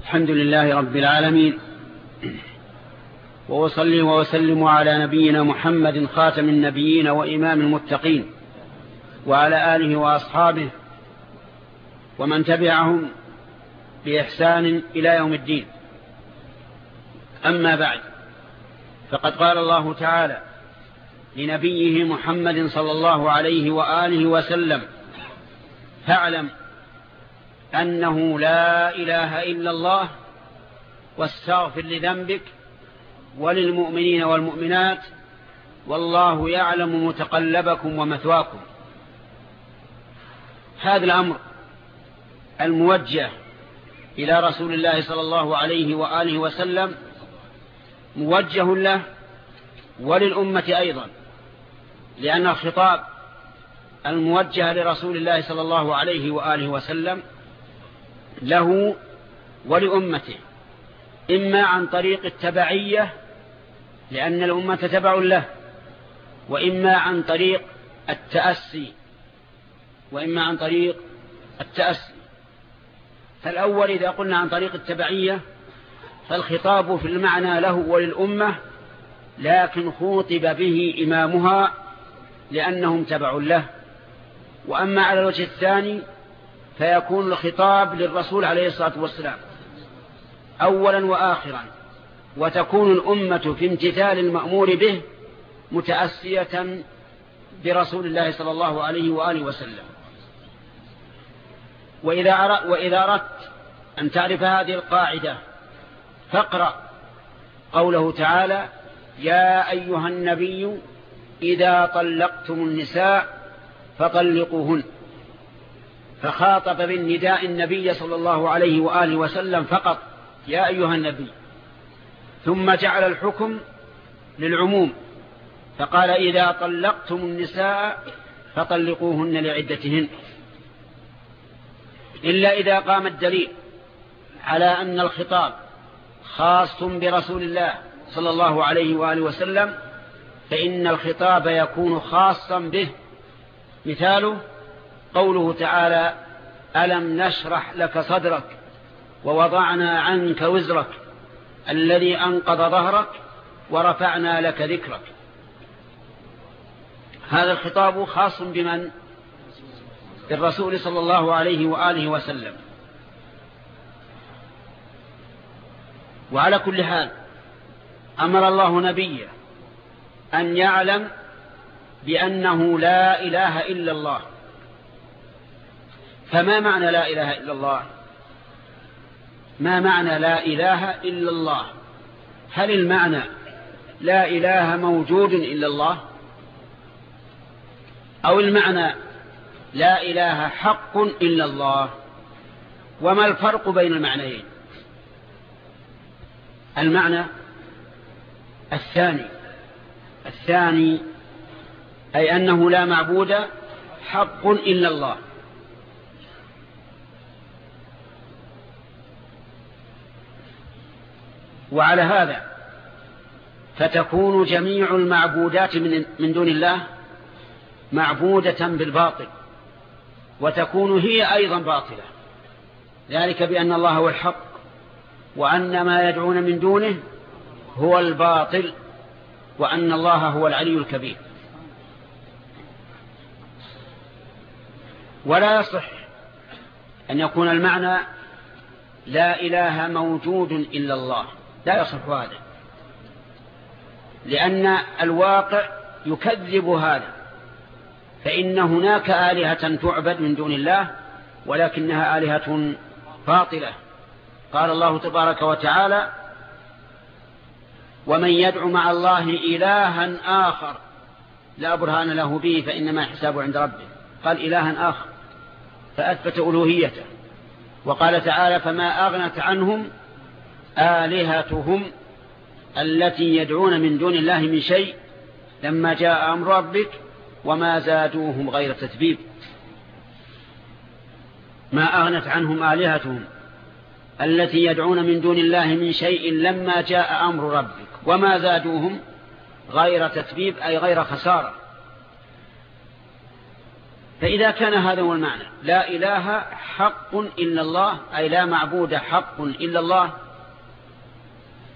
الحمد لله رب العالمين. وأصلي وأسلم على نبينا محمد خاتم النبيين وإمام المتقين وعلى آله وأصحابه ومن تبعهم بإحسان إلى يوم الدين. أما بعد فقد قال الله تعالى لنبيه محمد صلى الله عليه وآله وسلم فاعلم أنه لا إله إلا الله واستغفر لذنبك وللمؤمنين والمؤمنات والله يعلم متقلبكم ومثواكم. هذا الأمر الموجه إلى رسول الله صلى الله عليه وآله وسلم موجه له وللأمة أيضا لأن الخطاب الموجه لرسول الله صلى الله عليه وآله وسلم له ولأمته إما عن طريق التبعية لأن الأمة تبع له وإما عن طريق التأسي وإما عن طريق التأسي. فالأول إذا قلنا عن طريق التبعية فالخطاب في المعنى له وللأمة لكن خوطب به إمامها لأنهم تبع له. وأما على الوجه الثاني فيكون الخطاب للرسول عليه الصلاة والسلام. أولا وآخرا وتكون الأمة في امتثال المأمور به متأسية برسول الله صلى الله عليه وآله وسلم. وإذا, وإذا أردت أن تعرف هذه القاعدة فاقرأ قوله تعالى يا أيها النبي إذا طلقتم النساء فطلقوهن. فخاطب بالنداء النبي صلى الله عليه وآله وسلم فقط يا أيها النبي. ثم جعل الحكم للعموم فقال إذا طلقتم النساء فطلقوهن لعدتهن. إلا إذا قام الدليل على أن الخطاب خاص برسول الله صلى الله عليه وآله وسلم فإن الخطاب يكون خاصا به مثاله قوله تعالى ألم نشرح لك صدرك ووضعنا عنك وزرك الذي أنقض ظهرك ورفعنا لك ذكرك. هذا الخطاب خاص بمن؟ بالرسول صلى الله عليه وآله وسلم. وعلى كل حال أمر الله نبيه أن يعلم بأنه لا إله إلا الله. فما معنى لا إله إلا الله؟ ما معنى لا إله إلا الله؟ هل المعنى لا إله موجود إلا الله؟ أو المعنى لا إله حق إلا الله؟ وما الفرق بين المعنيين؟ المعنى الثاني الثاني أي أنه لا معبود حق إلا الله. وعلى هذا فتكون جميع المعبودات من دون الله معبودة بالباطل وتكون هي أيضا باطلة. ذلك بأن الله هو الحق وأن ما يدعون من دونه هو الباطل وأن الله هو العلي الكبير. ولا يصح أن يكون المعنى لا إله موجود إلا الله. لا يصح هذا لأن الواقع يكذب هذا. فإن هناك آلهة تعبد من دون الله ولكنها آلهة باطلة. قال الله تبارك وتعالى ومن يدعو مع الله إلها آخر لا برهان له به فإنما حسابه عند ربه. قال إلها آخر. فأثبت ألوهيته. وقال تعالى فما أغنت عنهم آلهتهم التي يدعون من دون الله من شيء لما جاء أمر ربك وما زادوهم غير تتبيب. ما أغنت عنهم آلهتهم التي يدعون من دون الله من شيء لما جاء أمر ربك وما زادوهم غير تتبيب أي غير خسارة. فإذا كان هذا هو المعنى. لا إله حق إلا الله أي لا معبود حق إلا الله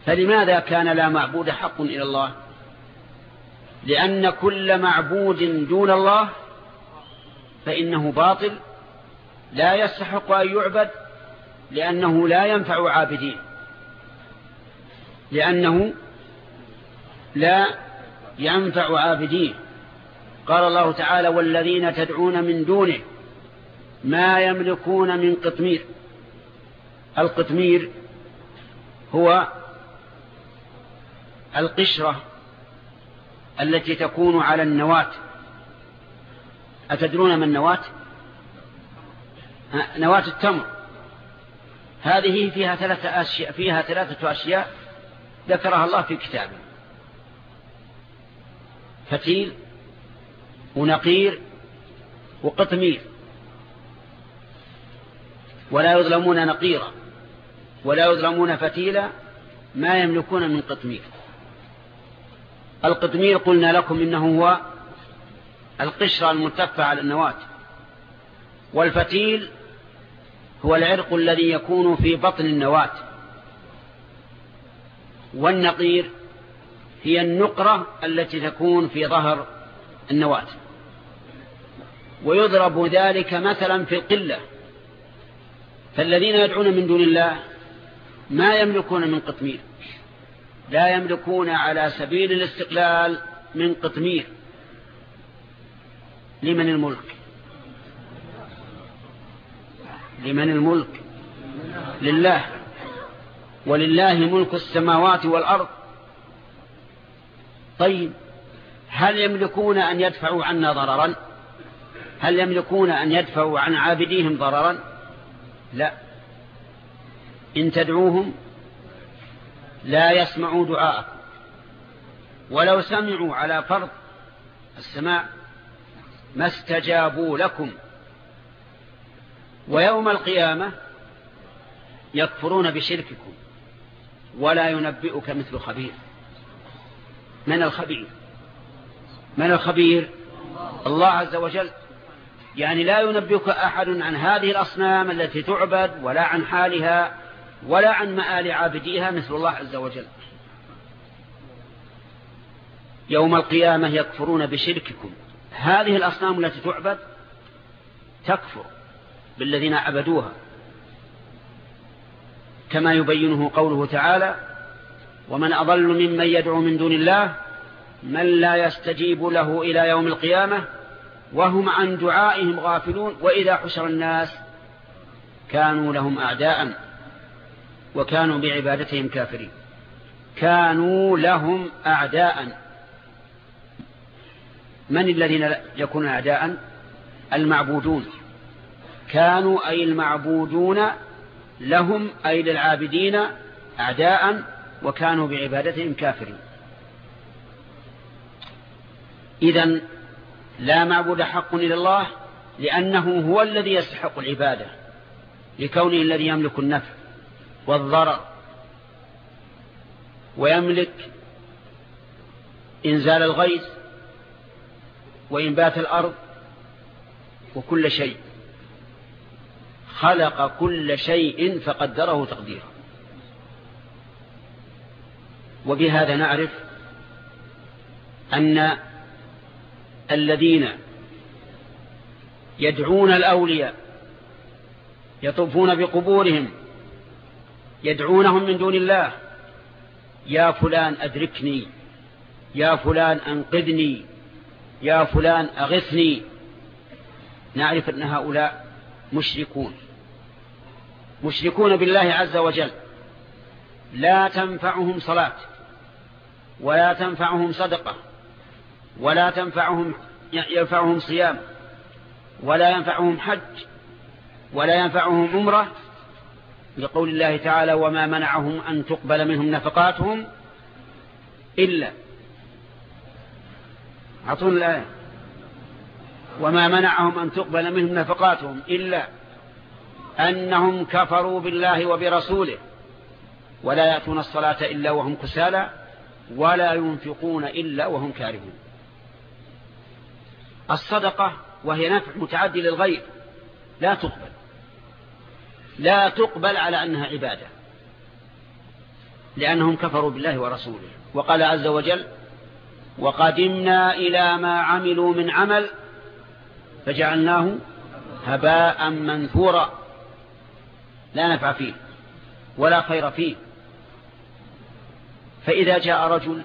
فلماذا كان لا معبود حق إلا الله؟ لأن كل معبود دون الله فإنه باطل لا يستحق أن يعبد لأنه لا ينفع عابدين لأنه لا ينفع عابدين. قال الله تعالى والذين تدعون من دونه ما يملكون من قطمير. القطمير هو القشرة التي تكون على النواة. أتدرون من النواة؟ نواة التمر. هذه فيها ثلاثة أشياء فيها ثلاثة أشياء ذكرها الله في كتابه. فتيل ونقير وقطمير. ولا يظلمون نقيرا ولا يظلمون فتيلا ما يملكون من قطمير. القطمير قلنا لكم إنه هو القشرة الملتفة على النواة. والفتيل هو العرق الذي يكون في بطن النواة. والنقير هي النقرة التي تكون في ظهر النواة. ويضرب ذلك مثلا في القلة. فالذين يدعون من دون الله ما يملكون من قطمير. لا يملكون على سبيل الاستقلال من قطمير. لمن الملك؟ لمن الملك؟ لله. ولله ملك السماوات والأرض. طيب هل يملكون أن يدفعوا عنا ضررا؟ هل يملكون أن يدفعوا عن عابديهم ضررا؟ لا. إن تدعوهم لا يسمعوا دعاءكم. ولو سمعوا على فرض السماع ما استجابوا لكم. ويوم القيامة يكفرون بشرككم ولا ينبئك مثل خبير. من الخبير؟ من الخبير؟ الله عز وجل. يعني لا ينبئك أحد عن هذه الأصنام التي تعبد ولا عن حالها. ولا عن مآل عابديها مثل الله عز وجل. يوم القيامة يكفرون بشرككم. هذه الأصنام التي تعبد تكفر بالذين عبدوها. كما يبينه قوله تعالى ومن أضل ممن يدعو من دون الله من لا يستجيب له إلى يوم القيامة وهم عن دعائهم غافلون وإذا حشر الناس كانوا لهم أعداء. وكانوا بعبادتهم كافرين. كانوا لهم أعداء. من الذين يكونون أعداء؟ المعبودون. كانوا أي المعبودون لهم أي للعابدين أعداء وكانوا بعبادتهم كافرين. إذا لا معبود حق إلى الله لأنه هو الذي يستحق العبادة لكونه الذي يملك النفع. والضرر. ويملك إنزال الغيث وإنبات الأرض وكل شيء. خلق كل شيء فقدره تقديرا. وبهذا نعرف أن الذين يدعون الأولياء يطوفون بقبورهم يدعونهم من دون الله. يا فلان أدركني. يا فلان أنقذني. يا فلان أغثني. نعرف أن هؤلاء مشركون. مشركون بالله عز وجل. لا تنفعهم صلاة ولا تنفعهم صدقة ولا تنفعهم ينفعهم صيام ولا ينفعهم حج ولا ينفعهم عمرة لقول الله تعالى وما منعهم أن تقبل منهم نفقاتهم إلا أعطون الآية. وما منعهم أن تقبل منهم نفقاتهم إلا أنهم كفروا بالله وبرسوله ولا يأتون الصلاة إلا وهم كسالى ولا ينفقون إلا وهم كارهون. الصدقة وهي نفع متعدي للغير لا تقبل. لا تقبل على أنها عبادة. لأنهم كفروا بالله ورسوله. وقال عز وجل وقدمنا إلى ما عملوا من عمل فجعلناه هباء منثورا. لا نفع فيه ولا خير فيه. فإذا جاء رجل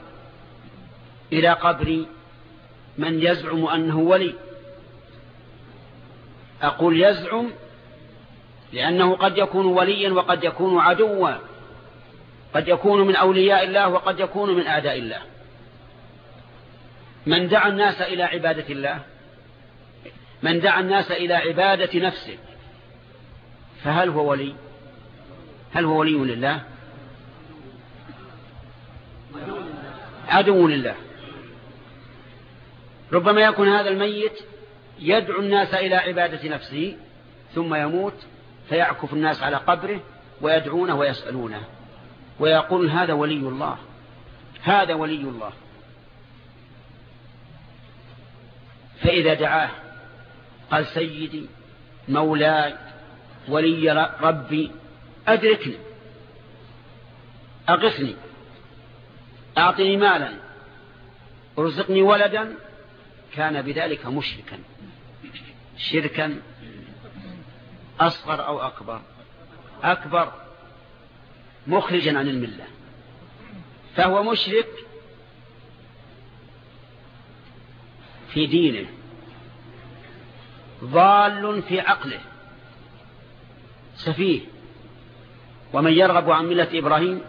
إلى قبر من يزعم أنه ولي أقول يزعم لأنه قد يكون وليا وقد يكون عدوا. قد يكون من أولياء الله وقد يكون من أعداء الله. من دعا الناس إلى عبادة الله من دعا الناس إلى عبادة نفسه فهل هو ولي؟ هل هو ولي لله؟ عدو لله. ربما يكون هذا الميت يدعو الناس إلى عبادة نفسه ثم يموت فيعكف الناس على قبره ويدعونه ويسألونه. ويقول هذا ولي الله. هذا ولي الله. فإذا دعاه قال سيدي مولاي ولي ربي أدركني. أغثني. أعطني مالا. أرزقني ولدا. كان بذلك مشركا. شركا أصغر أو أكبر. أكبر مخرجا عن الملة. فهو مشرك في دينه. ضال في عقله. سفيه. ومن يرغب عن ملة إبراهيم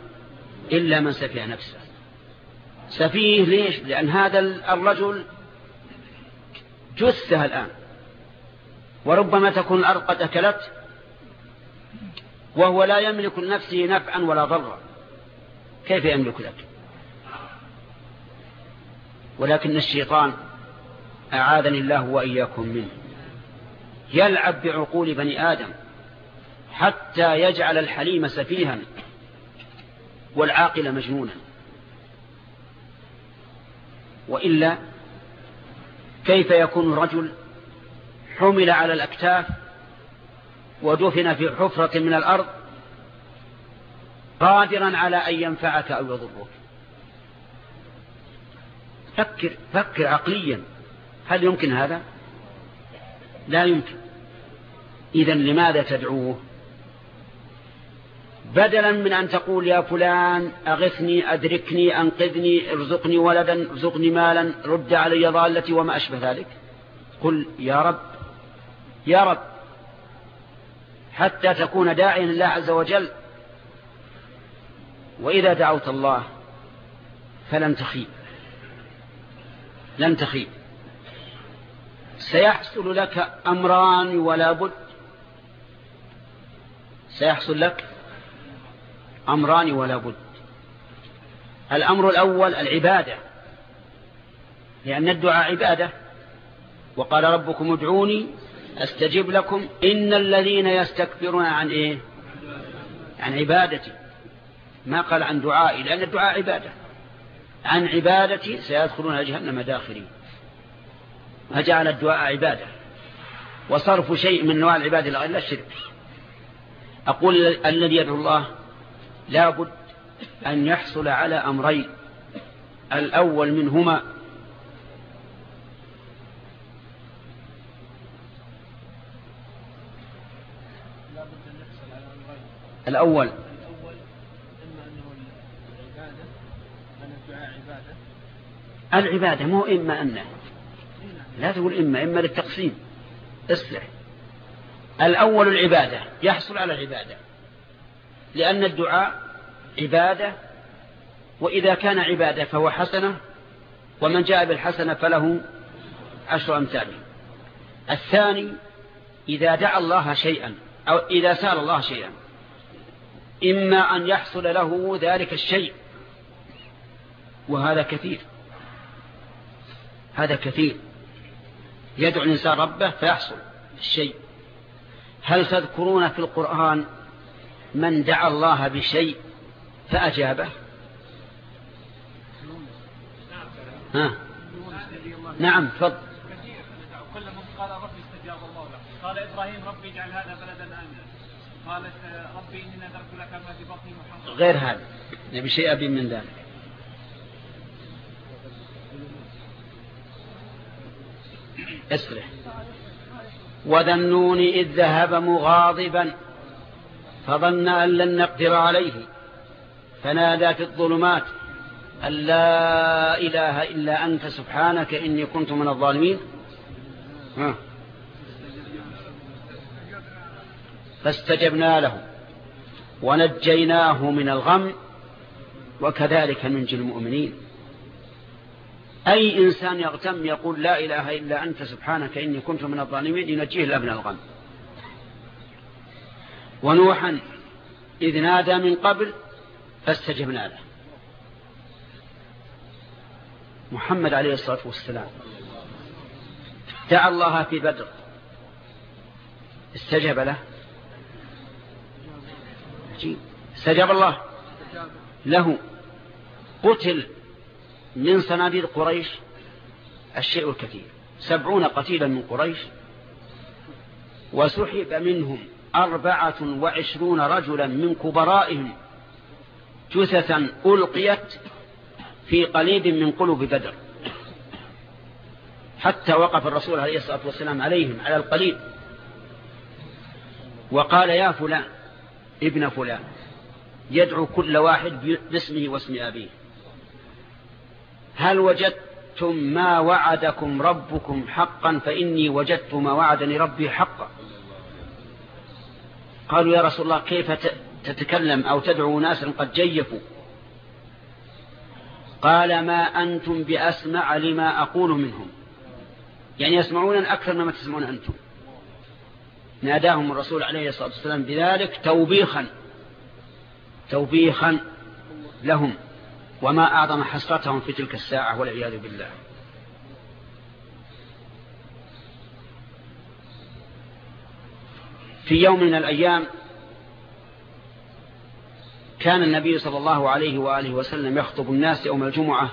إلا من سفيه نفسه. سفيه ليش؟ لأن هذا الرجل جثة الآن. وربما تكون الأرض قد أكلت وهو لا يملك لنفسه نفعا ولا ضرا. كيف يملك لك؟ ولكن الشيطان أعاذني الله وإياكم منه. يلعب بعقول بني آدم حتى يجعل الحليم سفيها والعاقل مجنونا. وإلا كيف يكون الرجل حمل على الأكتاف ودفن في حفرة من الأرض قادرا على أن ينفعك أو يضرك. فكر فكر عقليا. هل يمكن هذا؟ لا يمكن. إذا لماذا تدعوه؟ بدلا من أن تقول يا فلان أغثني أدركني أنقذني ارزقني ولدا ارزقني مالا رد علي ضالتي وما أشبه ذلك. قل يا رب يا رب حتى تكون داعيا لله عز وجل وإذا دعوت الله فلن تخيب لن تخيب. سيحصل لك أمران ولا بد. سيحصل لك أمران ولا بد. الأمر الأول العبادة لأن الدعاء عبادة. وقال ربكم ادعوني أستجب لكم إن الذين يستكبرون عن إيه؟ عن عبادتي. ما قال عن دعائي لأن الدعاء عبادة. عن عبادتي سيدخلون جهنم داخلين فجعل الدعاء عبادة. وصرف شيء من نوع العبادة الله الشرك. أقول الذي يدعو الله لا بد أن يحصل على أمرين. الأول منهما الأول. العبادة مو إما أنه. لا تقول إما إما للتقسيم. اصلح. الأول العبادة يحصل على العبادة. لأن الدعاء عبادة وإذا كان عبادة فهو حسنة ومن جاء بالحسنة فله عشر أمثاله الثاني إذا دعا الله شيئا أو إذا سأل الله شيئا. إما أن يحصل له ذلك الشيء. وهذا كثير. هذا كثير. يدعو الإنسان ربه فيحصل الشيء. هل تذكرون في القرآن من دعا الله بشيء فأجابه؟ ها؟ نعم تفضل. قال ربي استجاب الله له. قال إبراهيم ربي اجعل هذا بلدا آمنا. قالت ربي إني نذرت لك ما غير هذا نبي شيء أبي من ذلك. اسرح وذنون إذ ذهب مغاضبا فظن أن لن نقدر عليه. فنادى في الظلمات أن لا إله إلا أنت سبحانك إني كنت من الظالمين. ها. فاستجبنا له. ونجيناه من الغم وكذلك ننجي المؤمنين. أي إنسان يغتم يقول لا إله إلا أنت سبحانك إني كنت من الظالمين ينجيه الله من الغم. ونوحا إذ نادى من قبل فاستجبنا له. محمد عليه الصلاة والسلام. دعا الله في بدر. استجاب له. استجاب الله. له. قتل من صناديد قريش الشيء الكثير. سبعون قتيلا من قريش. وسحب منهم أربعة وعشرون رجلا من كبرائهم. جثثا ألقيت في قليب من قلوب بدر. حتى وقف الرسول عليه الصلاة والسلام عليهم على القليب. وقال يا فلان ابن فلان يدعو كل واحد باسمه واسم أبيه. هل وجدتم ما وعدكم ربكم حقا؟ فإني وجدت ما وعدني ربي حقا. قالوا يا رسول الله كيف تتكلم أو تدعو ناسا قد جيفوا؟ قال ما أنتم بأسمع لما أقول منهم. يعني يسمعون أكثر مما تسمعون أنتم. ناداهم الرسول عليه الصلاة والسلام بذلك توبيخا توبيخا لهم وما أعظم حسرتهم في تلك الساعة والعياذ بالله. في يوم من الأيام كان النبي صلى الله عليه وآله وسلم يخطب الناس يوم الجمعة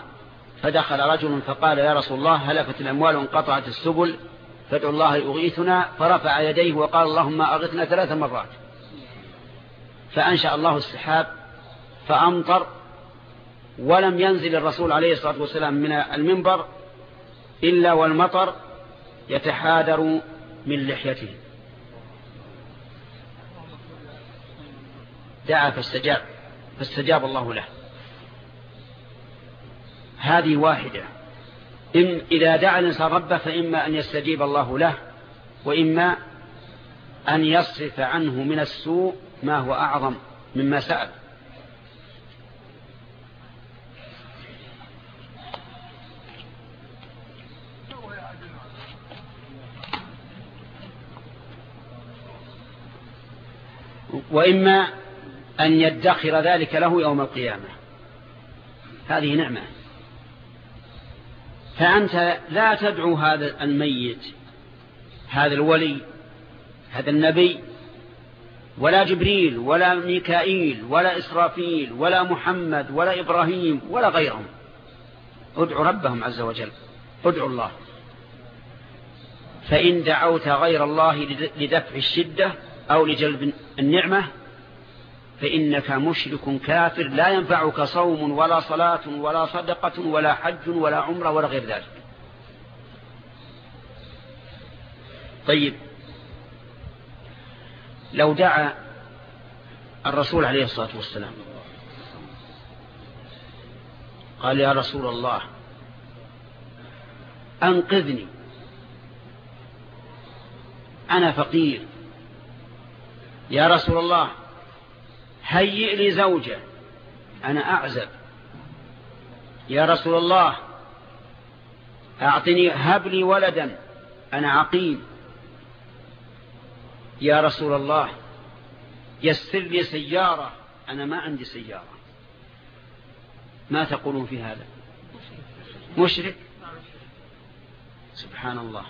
فدخل رجل فقال يا رسول الله هلكت الأموال وانقطعت السبل فادعو الله يغيثنا فرفع يديه وقال اللهم أغثنا ثلاث مرات. فأنشأ الله السحاب فأمطر ولم ينزل الرسول عليه الصلاة والسلام من المنبر إلا والمطر يتحادر من لحيته. دعا فاستجاب فاستجاب الله له. هذه واحدة. إن إذا دعا الإنسان ربه فإما أن يستجيب الله له وإما أن يصرف عنه من السوء ما هو أعظم مما سأل. وإما أن يدخر ذلك له يوم القيامة. هذه نعمة. فأنت لا تدعو هذا الميت هذا الولي هذا النبي ولا جبريل ولا ميكائيل ولا إسرافيل ولا محمد ولا إبراهيم ولا غيرهم. ادعوا ربهم عز وجل. ادعوا الله. فإن دعوت غير الله لدفع الشدة أو لجلب النعمة فإنك مشرك كافر لا ينفعك صوم ولا صلاة ولا صدقة ولا حج ولا عمرة ولا غير ذلك. طيب لو دعا الرسول عليه الصلاة والسلام قال يا رسول الله أنقذني أنا فقير. يا رسول الله هيئ لي زوجة. أنا أعزب. يا رسول الله أعطني هب لي ولدا. أنا عقيم. يا رسول الله يسر لي سيارة. أنا ما عندي سيارة. ما تقولون في هذا؟ مشرك. سبحان الله.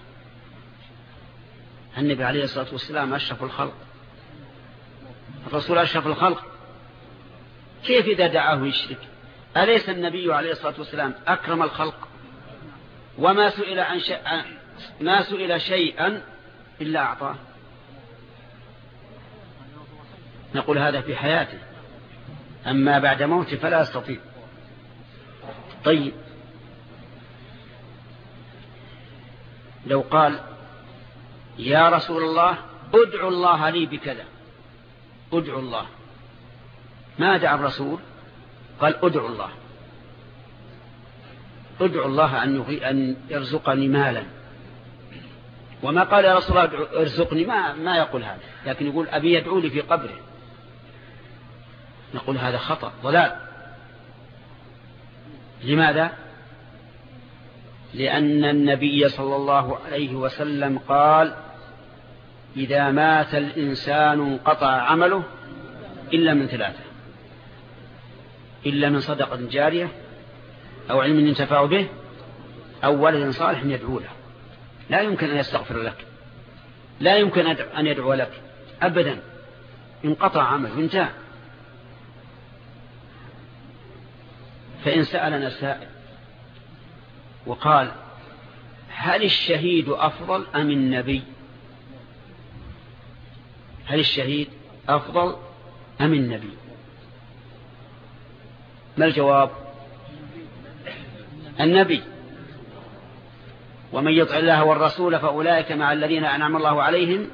النبي عليه الصلاة والسلام أشرف الخلق. الرسول أشرف الخلق. كيف إذا دعاه يشرك؟ أليس النبي عليه الصلاة والسلام أكرم الخلق؟ وما سئل عن, ما سئل شيئا إلا أعطاه. نقول هذا في حياته. أما بعد موته فلا يستطيع طيب. لو قال يا رسول الله ادعو الله لي بكذا. ادعو الله. ما دعا الرسول؟ قال ادعو الله. ادعو الله أن, أن يرزقني مالا. وما قال يا رسول الله ارزقني ما, ما يقول هذا. لكن يقول أبي يدعو لي في قبره. نقول هذا خطأ ضلال. لماذا؟ لأن النبي صلى الله عليه وسلم قال إذا مات الإنسان انقطع عمله إلا من ثلاثة. إلا من صدقة جارية أو علم ينتفع به أو ولد صالح يدعو له. لا يمكن أن يستغفر لك. لا يمكن أن يدعو لك. أبدا. انقطع عمله انتهى. فإن سألنا سائل وقال هل الشهيد أفضل أم النبي؟ هل الشهيد أفضل أم النبي؟ ما الجواب؟ النبي. ومن يطع الله والرسول فأولئك مع الذين أنعم الله عليهم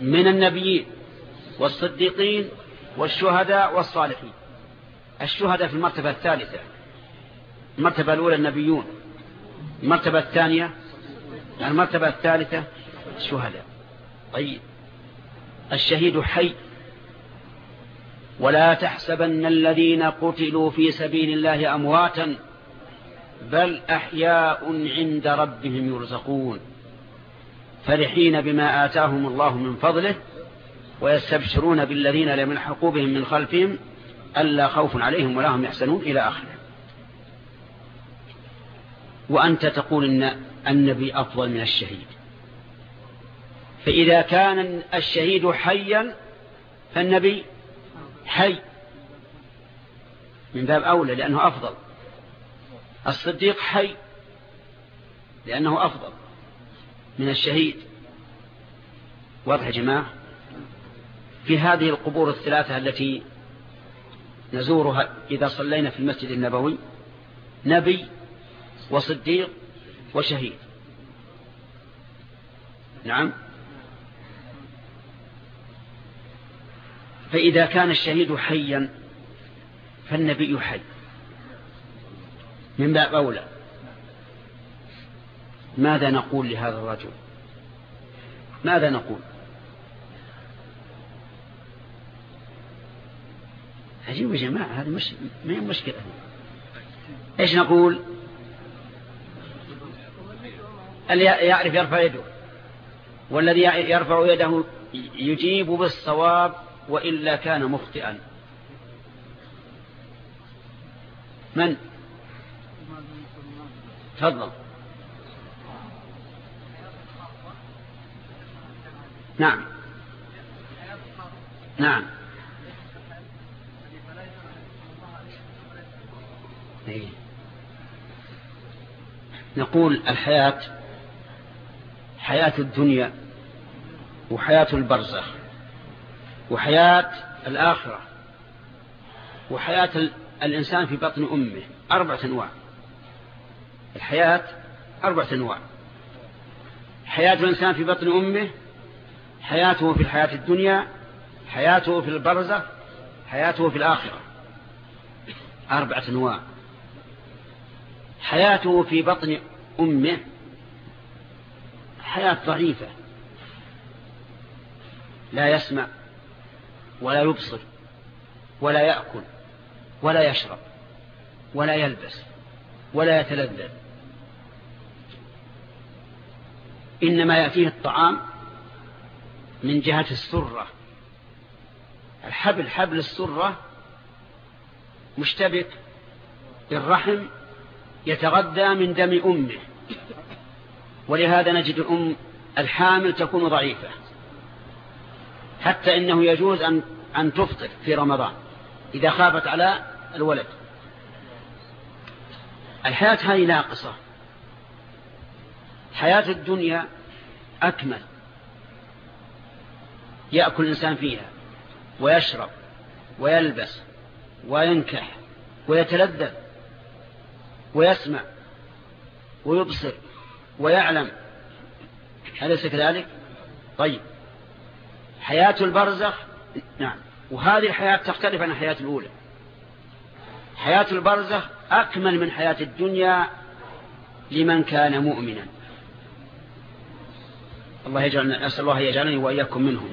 من النبيين والصديقين والشهداء والصالحين. الشهداء في المرتبة الثالثة. المرتبة الأولى النبيون. المرتبة الثانية المرتبة الثالثة الشهداء. طيب. الشهيد حي. ولا تحسبن الذين قتلوا في سبيل الله أمواتا بل أحياء عند ربهم يرزقون. فرحين بما آتاهم الله من فضله ويستبشرون بالذين لم يلحقوا بهم من خلفهم ألا خوف عليهم ولا هم يحسنون إلى آخره. وأنت تقول إن النبي أفضل من الشهيد. فإذا كان الشهيد حيا فالنبي حي. من باب أولى لأنه أفضل. الصديق حي لأنه أفضل من الشهيد. واضح جماعة؟ في هذه القبور الثلاثة التي نزورها إذا صلينا في المسجد النبوي نبي وصديق وشهيد. نعم؟ فإذا كان الشهيد حيا فالنبي حي. من باب أولى. ماذا نقول لهذا الرجل؟ ماذا نقول؟ عجيب يا جماعة هذه مش ما هي مشكلة. إيش نقول؟ اللي يعرف يرفع يده والذي يرفع يده يجيب بالصواب وإلا كان مخطئا. من؟ تفضل. نعم. نعم. إيه. نقول الحياة حياة الدنيا وحياة البرزخ. وحياة الآخرة وحياة الإنسان في بطن أمه أربعة أنواع. الحياة أربعة أنواع. حياة الإنسان في بطن أمه حياته في الحياة الدنيا حياته في البرزخ حياته في الآخرة. أربعة أنواع. حياته في بطن أمه حياة ضعيفة. لا يسمع ولا يبصر ولا يأكل ولا يشرب ولا يلبس ولا يتلذذ. إنما يأتيه الطعام من جهة السرة. الحبل حبل السرة مشتبك بالرحم يتغذى من دم أمه. ولهذا نجد الأم الحامل تكون ضعيفة. حتى إنه يجوز أن, أن تفطر في رمضان إذا خافت على الولد. الحياة هذه ناقصة. حياة الدنيا أكمل. يأكل الإنسان فيها ويشرب ويلبس وينكح ويتلذذ ويسمع ويبصر ويعلم. أليس كذلك؟ طيب. حياة البرزخ. نعم. وهذه الحياة تختلف عن الحياة الأولى. حياة البرزخ أكمل من حياة الدنيا لمن كان مؤمنا. الله يجعل أسأل الله يجعلني وإياكم منهم.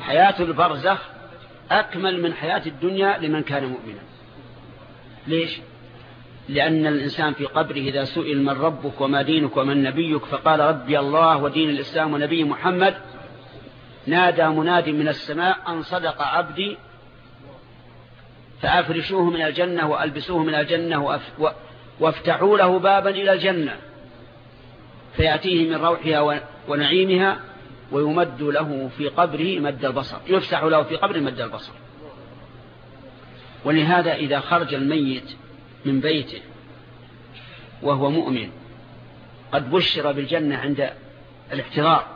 حياة البرزخ أكمل من حياة الدنيا لمن كان مؤمنا. ليش؟ لأن الإنسان في قبره إذا سئل من ربك وما دينك ومن نبيك فقال ربي الله ودين الإسلام ونبي محمد نادى مناد من السماء أن صدق عبدي فأفرشوه من الجنة وألبسوه من الجنة وافتحوا له بابا إلى الجنة. فيأتيه من روحها ونعيمها ويمد له في قبره مد البصر. يفسح له في قبره مد البصر. ولهذا إذا خرج الميت من بيته وهو مؤمن قد بشر بالجنة عند الاحتضار.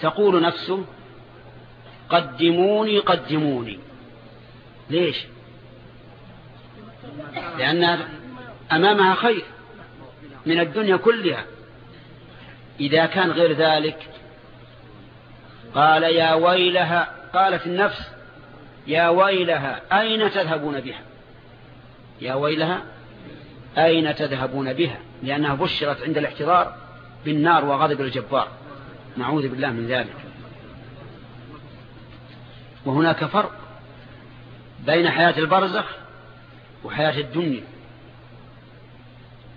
تقول نفسه قدموني قدموني. ليش؟ لأن أمامها خير من الدنيا كلها. إذا كان غير ذلك قال يا ويلها قالت النفس يا ويلها أين تذهبون بها؟ يا ويلها أين تذهبون بها؟ لأنها بشرت عند الاحتضار بالنار وغضب الجبار. نعوذ بالله من ذلك. وهناك فرق بين حياة البرزخ وحياة الدنيا.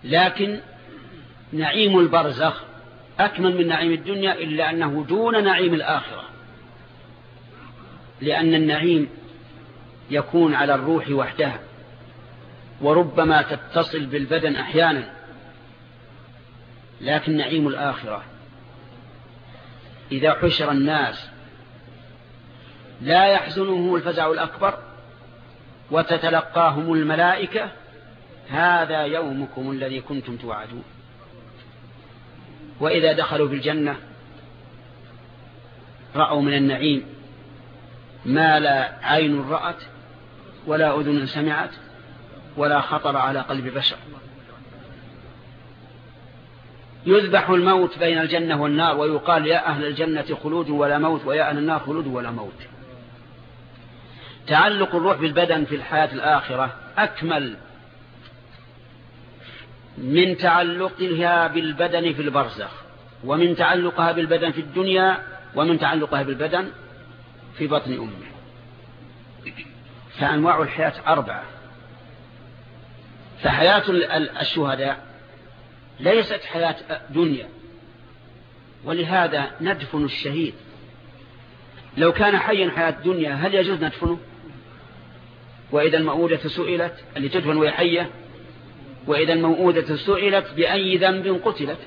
لكن نعيم البرزخ أكمل من نعيم الدنيا إلا أنه دون نعيم الآخرة. لأن النعيم يكون على الروح وحدها وربما تتصل بالبدن أحيانا لكن نعيم الآخرة إذا حشر الناس. لا يحزنه الفزع الأكبر وتتلقاهم الملائكة. هذا يومكم الذي كنتم توعدون. وإذا دخلوا في الجنة رأوا من النعيم ما لا عين رأت ولا أذن سمعت ولا خطر على قلب بشر. يذبح الموت بين الجنة والنار ويقال يا أهل الجنة خلود ولا موت ويا أهل النار خلود ولا موت. تعلق الروح بالبدن في الحياة الآخرة أكمل من تعلقها بالبدن في البرزخ ومن تعلقها بالبدن في الدنيا ومن تعلقها بالبدن في بطن أمه. فأنواع الحياة أربعة. فحياة الشهداء ليست حياة دنيا. ولهذا ندفن الشهيد. لو كان حيا حياة دنيا هل يجوز ندفنه؟ وإذا المؤودة سئلت اللي تدفن وهي حية وإذا المؤودة سئلت بأي ذنب قتلت؟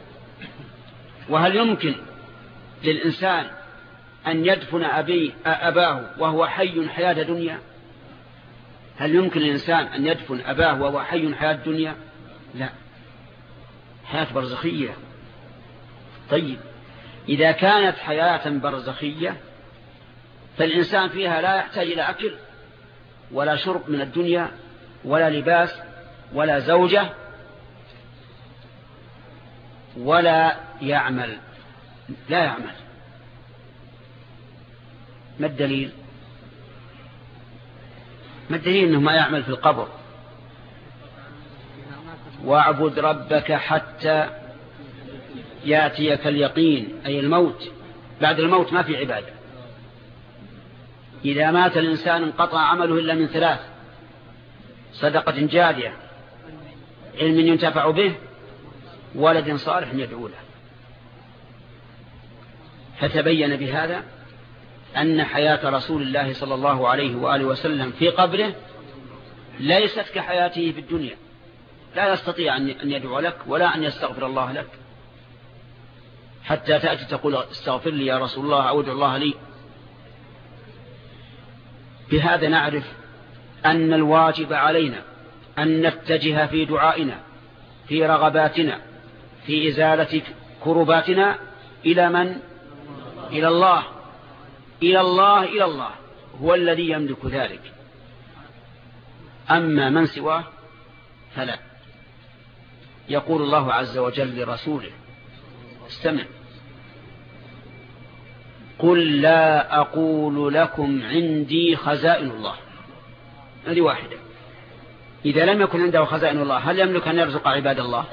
وهل يمكن للإنسان أن يدفن أبي أباه وهو حي حياة دنيا؟ هل يمكن للإنسان أن يدفن أباه وهو حي حياة دنيا؟ لا. حياة برزخية. طيب إذا كانت حياة برزخية فالإنسان فيها لا يحتاج إلى أكل ولا شرب من الدنيا ولا لباس ولا زوجة ولا يعمل. لا يعمل. ما الدليل؟ ما الدليل إنه ما يعمل في القبر؟ واعبد ربك حتى ياتيك اليقين أي الموت. بعد الموت ما في عبادة. إذا مات الإنسان انقطع عمله إلا من ثلاث. صدقة جارية. علم ينتفع به ولد صالح يدعو له. فتبين بهذا أن حياة رسول الله صلى الله عليه وآله وسلم في قبره ليست كحياته في الدنيا. لا يستطيع أن يدعو لك ولا أن يستغفر الله لك. حتى تأتي تقول استغفر لي يا رسول الله أو ادعو الله لي. بهذا نعرف أن الواجب علينا أن نتجه في دعائنا في رغباتنا في إزالة كرباتنا إلى من؟ إلى الله. إلى الله إلى الله. هو الذي يملك ذلك. أما من سواه فلا. يقول الله عز وجل لرسوله. استمع. قل لا أقول لكم عندي خزائن الله. هذه واحدة. إذا لم يكن عنده خزائن الله هل يملك أن يرزق عباد الله؟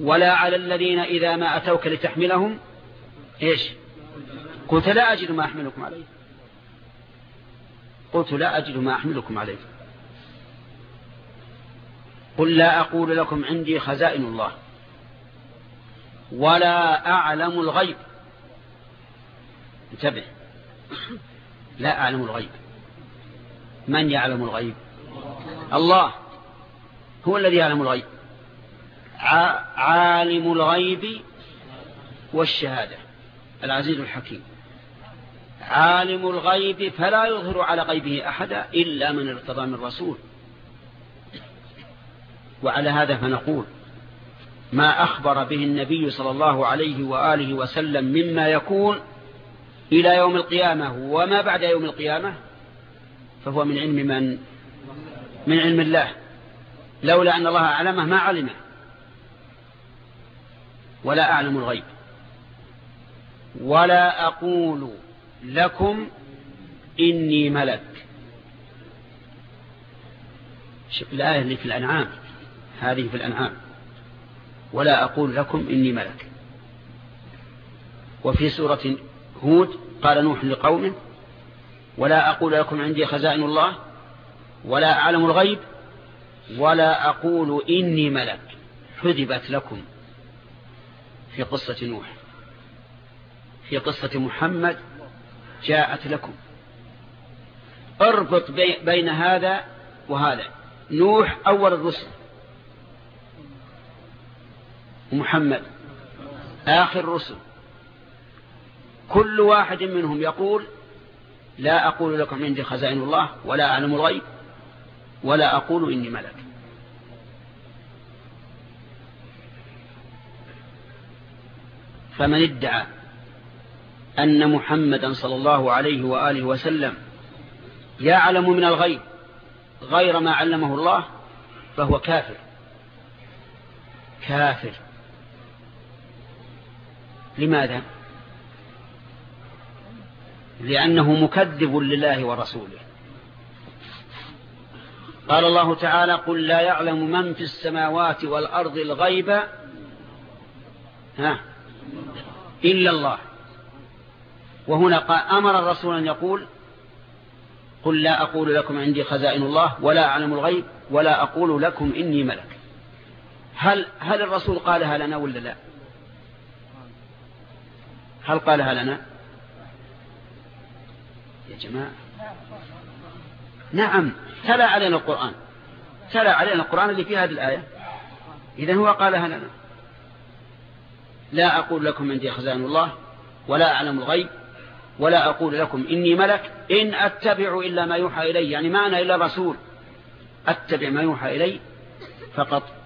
ولا على الذين إذا ما أتوك لتحملهم. إيش؟ قلت لا أجد ما أحملكم عليه. قلت لا أجد ما أحملكم عليه. قل لا أقول لكم عندي خزائن الله ولا أعلم الغيب. انتبه. لا أعلم الغيب. من يعلم الغيب؟ الله. هو الذي يعلم الغيب. عالم الغيب والشهادة. العزيز الحكيم. عالم الغيب فلا يظهر على غيبه أحدا إلا من ارتضى من رسول. وعلى هذا فنقول ما أخبر به النبي صلى الله عليه وآله وسلم مما يكون إلى يوم القيامة وما بعد يوم القيامة فهو من علم من؟ من علم الله. لولا أن الله أعلمه ما علمه. ولا أعلم الغيب. ولا أقول لكم إني ملك. الآية اللي في الأنعام. هذه في الأنعام. ولا أقول لكم إني ملك. وفي سورة هود قال نوح لقومه ولا أقول لكم عندي خزائن الله ولا أعلم الغيب ولا أقول إني ملك. حذبت لكم. في قصة نوح. في قصة محمد جاءت لكم. اربط بين هذا وهذا. نوح أول الرسل. ومحمد. آخر الرسل كل واحد منهم يقول لا أقول لكم عندي خزائن الله ولا أعلم الغيب ولا أقول إني ملك. فمن ادعى أن محمدا صلى الله عليه وآله وسلم يعلم من الغيب غير ما علمه الله فهو كافر. كافر. لماذا؟ لأنه مكذب لله ورسوله. قال الله تعالى قل لا يعلم من في السماوات والأرض الغيب ها إلا الله. وهنا أمر الرسول أن يقول قل لا أقول لكم عندي خزائن الله ولا أعلم الغيب ولا أقول لكم إني ملك. هل, هل الرسول قالها لنا ولا لا؟ هل قالها لنا؟ يا جماعة. نعم تلا علينا القرآن. تلا علينا القرآن اللي في هذه الآية. إذن هو قالها لنا. لا أقول لكم عندي خزائن الله ولا أعلم الغيب ولا أقول لكم إني ملك. إن أتبع إلا ما يوحى إلي يعني ما أنا إلا رسول. أتبع ما يوحى إلي فقط.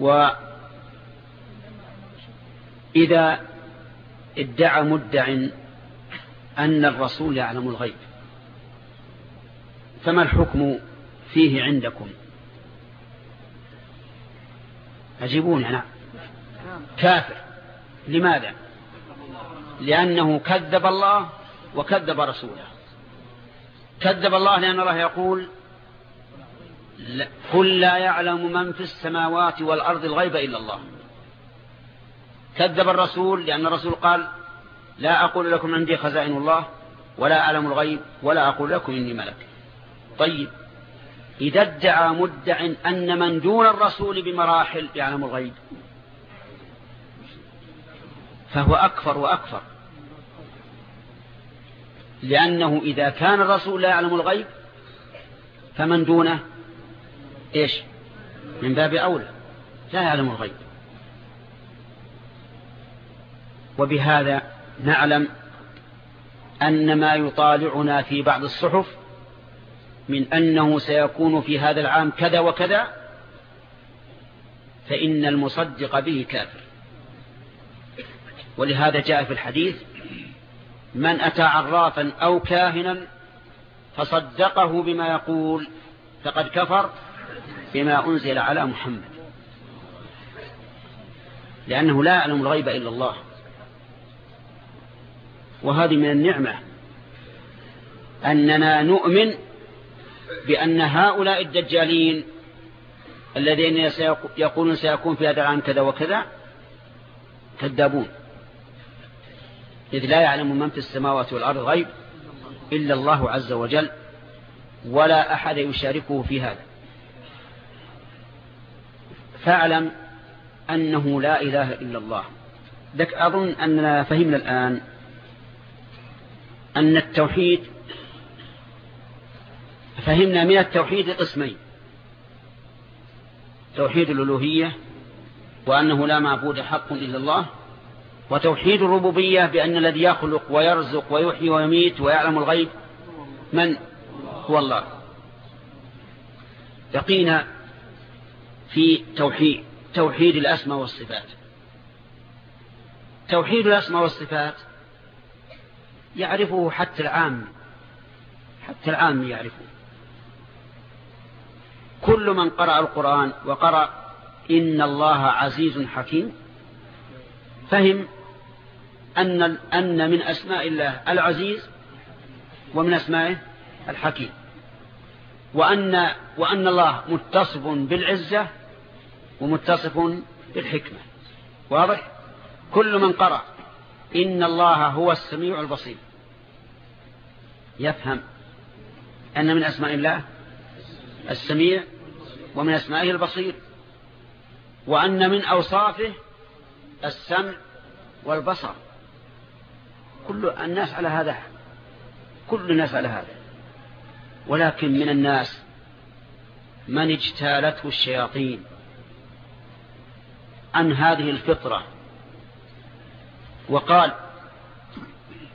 وإذا ادعى مدع أن الرسول يعلم الغيب فما الحكم فيه عندكم؟ أجيبوني نعم كافر. لماذا؟ لأنه كذب الله وكذب رسوله. كذب الله لأن الله يقول قل لا يعلم من في السماوات والأرض الغيب إلا الله. كذب الرسول لأن الرسول قال لا أقول لكم عندي خزائن الله ولا أعلم الغيب ولا أقول لكم إني ملك. طيب. إذا ادعى مدع أن من دون الرسول بمراحل يعلم الغيب. فهو أكفر وأكفر. لأنه إذا كان الرسول لا يعلم الغيب فمن دونه إيش؟ من باب أولى. لا يعلم الغيب. وبهذا نعلم أن ما يطالعنا في بعض الصحف من أنه سيكون في هذا العام كذا وكذا فإن المصدق به كافر. ولهذا جاء في الحديث من أتى عرافا أو كاهنا فصدقه بما يقول فقد كفر بما أنزل على محمد. لأنه لا يعلم الغيب إلا الله. وهذه من النعمة أننا نؤمن بأن هؤلاء الدجالين الذين يقولون سيكون في هذا العام كذا وكذا كذابون. إذ لا يعلم من في السماوات والأرض غيب إلا الله عز وجل ولا أحد يشاركه في هذا. فاعلم أنه لا إله إلا الله. لك أظن أننا فهمنا الآن أن التوحيد فهمنا من التوحيد قسمين توحيد الألوهية وأنه لا معبود حق إلا الله وتوحيد الربوبية بأن الذي يخلق ويرزق ويحيي ويميت ويعلم الغيب من؟ هو الله. بقينا في توحيد توحيد الأسماء والصفات. توحيد الأسماء والصفات يعرفه حتى العام حتى العام يعرفه. كل من قرأ القرآن وقرأ إن الله عزيز حكيم فهم أن, أن من أسماء الله العزيز ومن أسمائه الحكيم. وأن, وأن الله متصف بالعزة ومتصف بالحكمة. واضح؟ كل من قرأ إن الله هو السميع البصير. يفهم أن من أسماء الله السميع ومن أسمائه البصير وأن من أوصافه السمع والبصر. كل الناس على هذا كل الناس على هذا. ولكن من الناس من اجتالته الشياطين. عن هذه الفطرة. وقال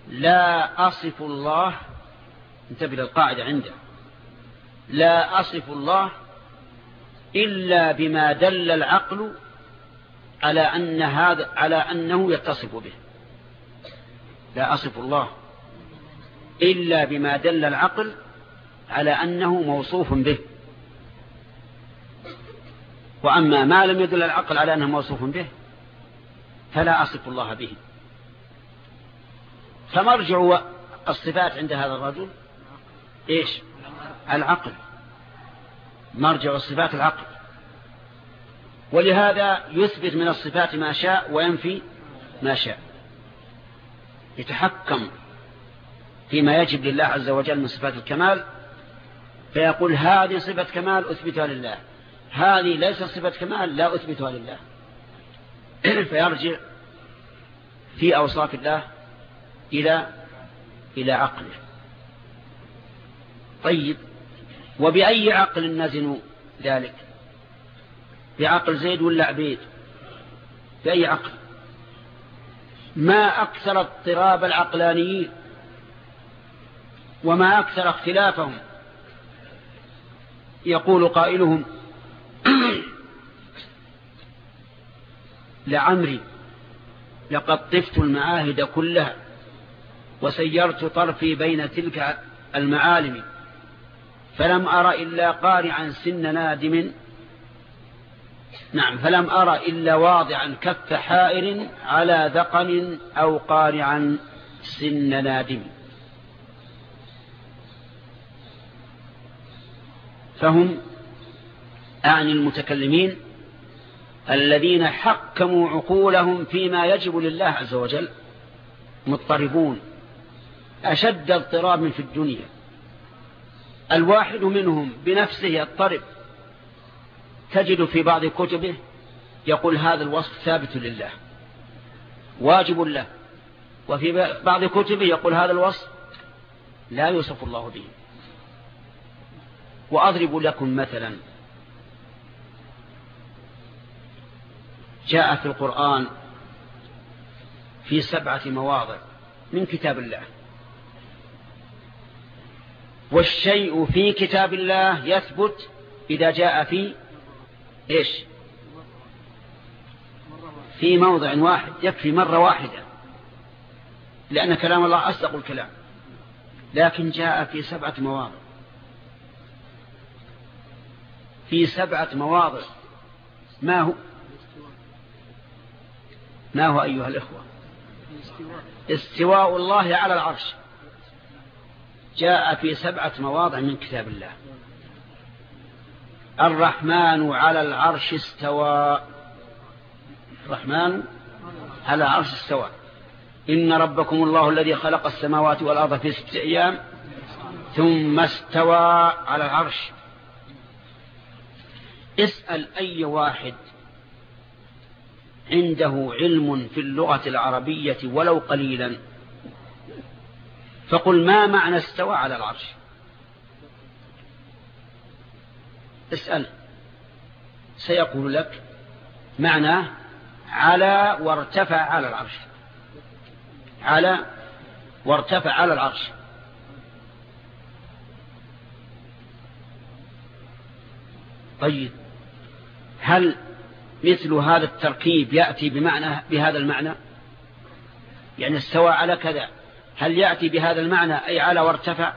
لا أصف الله انتبه للقاعدة عنده. لا أصف الله إلا بما دل العقل على أن هذا على أنه يتصف به. لا أصف الله إلا بما دل العقل على أنه موصوف به. وأما ما لم يدل العقل على أنه موصوف به فلا أصف الله به. فمرجع الصفات عند هذا الرجل إيش؟ العقل. مرجع الصفات العقل. ولهذا يثبت من الصفات ما شاء وينفي ما شاء. يتحكم فيما يجب لله عز وجل من صفات الكمال فيقول هذه صفة كمال أثبتها لله. هذه ليست صفة كمال لا أثبتها لله. فيرجع في أوصاف الله إلى إلى عقله. طيب وبأي عقل نزن ذلك؟ بعقل زيد ولا عبيد؟ بأي عقل؟ ما أكثر اضطراب العقلانيين؟ وما أكثر اختلافهم؟ يقول قائلهم لعمري لقد طفت المعاهد كلها وسيرت طرفي بين تلك المعالم فلم أرى إلا قارعا سن نادم. نعم فلم أرى إلا واضعا كف حائر على ذقن أو قارعا سن نادم. فهم أعني المتكلمين الذين حكموا عقولهم فيما يجب لله عز وجل مضطربون أشد اضطراب في الدنيا. الواحد منهم بنفسه يضطرب. تجد في بعض كتبه يقول هذا الوصف ثابت لله واجب له. وفي بعض كتبه يقول هذا الوصف لا يوصف الله به. وأضرب لكم مثلا. جاء في القرآن في سبعة مواضع من كتاب الله. والشيء في كتاب الله يثبت إذا جاء في إيش؟ في موضع واحد يكفي مرة واحدة. لأن كلام الله أصدق الكلام. لكن جاء في سبعة مواضع. في سبعة مواضع. ما هو؟ ما هو أيها الإخوة؟ استواء الله على العرش. جاء في سبعة مواضع من كتاب الله. الرحمن على العرش استوى. الرحمن على العرش استوى. إن ربكم الله الذي خلق السماوات والأرض في ستة أيام ثم استوى على العرش. اسأل أي واحد عنده علم في اللغة العربية ولو قليلا. فقل ما معنى استوى على العرش؟ اسأل. سيقول لك معناه على وارتفع على العرش. على وارتفع على العرش. طيب. هل مثل هذا التركيب يأتي بمعنى بهذا المعنى؟ يعني استوى على كذا. هل يأتي بهذا المعنى أي على وارتفع؟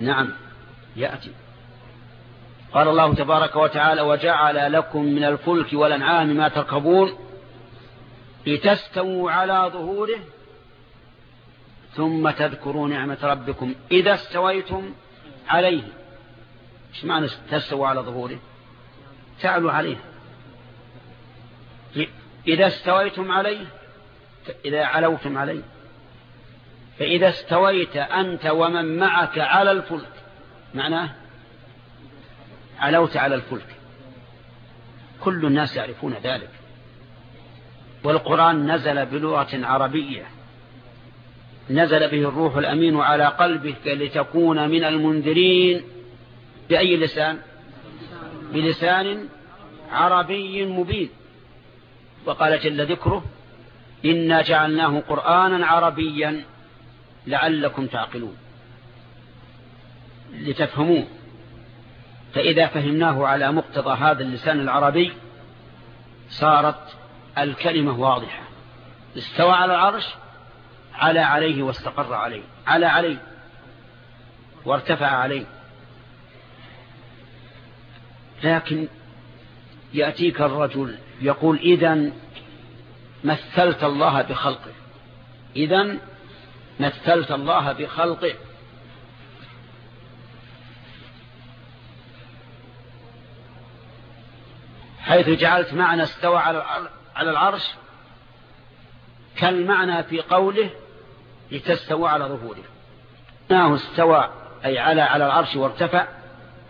نعم يأتي. قال الله تبارك وتعالى وجعل لكم من الفلك والأنعام ما تركبون لتستووا على ظهوره ثم تذكروا نعمة ربكم إذا استويتم عليه. إيش معنى تستووا على ظهوره؟ تعلوا عليه. إذا استويتم عليه إذا علوتم عليه. فإذا استويت أنت ومن معك على الفلك معناه علوت على الفلك. كل الناس يعرفون ذلك. والقرآن نزل بلغة عربية. نزل به الروح الأمين على قلبك لتكون من المنذرين. بأي لسان؟ بلسان عربي مبين. وقال جل ذكره إنا جعلناه قرآنا عربيا لعلكم تعقلون. لتفهموه. فإذا فهمناه على مقتضى هذا اللسان العربي صارت الكلمة واضحة. استوى على العرش على عليه واستقر عليه على عليه وارتفع عليه. لكن يأتيك الرجل يقول إذا مثلت الله بخلقه. إذا مثلت الله بخلقه. حيث جعلت معنى استوى على العرش كالمعنى في قوله لتستوى على ظهوره. انه استوى؟ أي على على العرش وارتفع.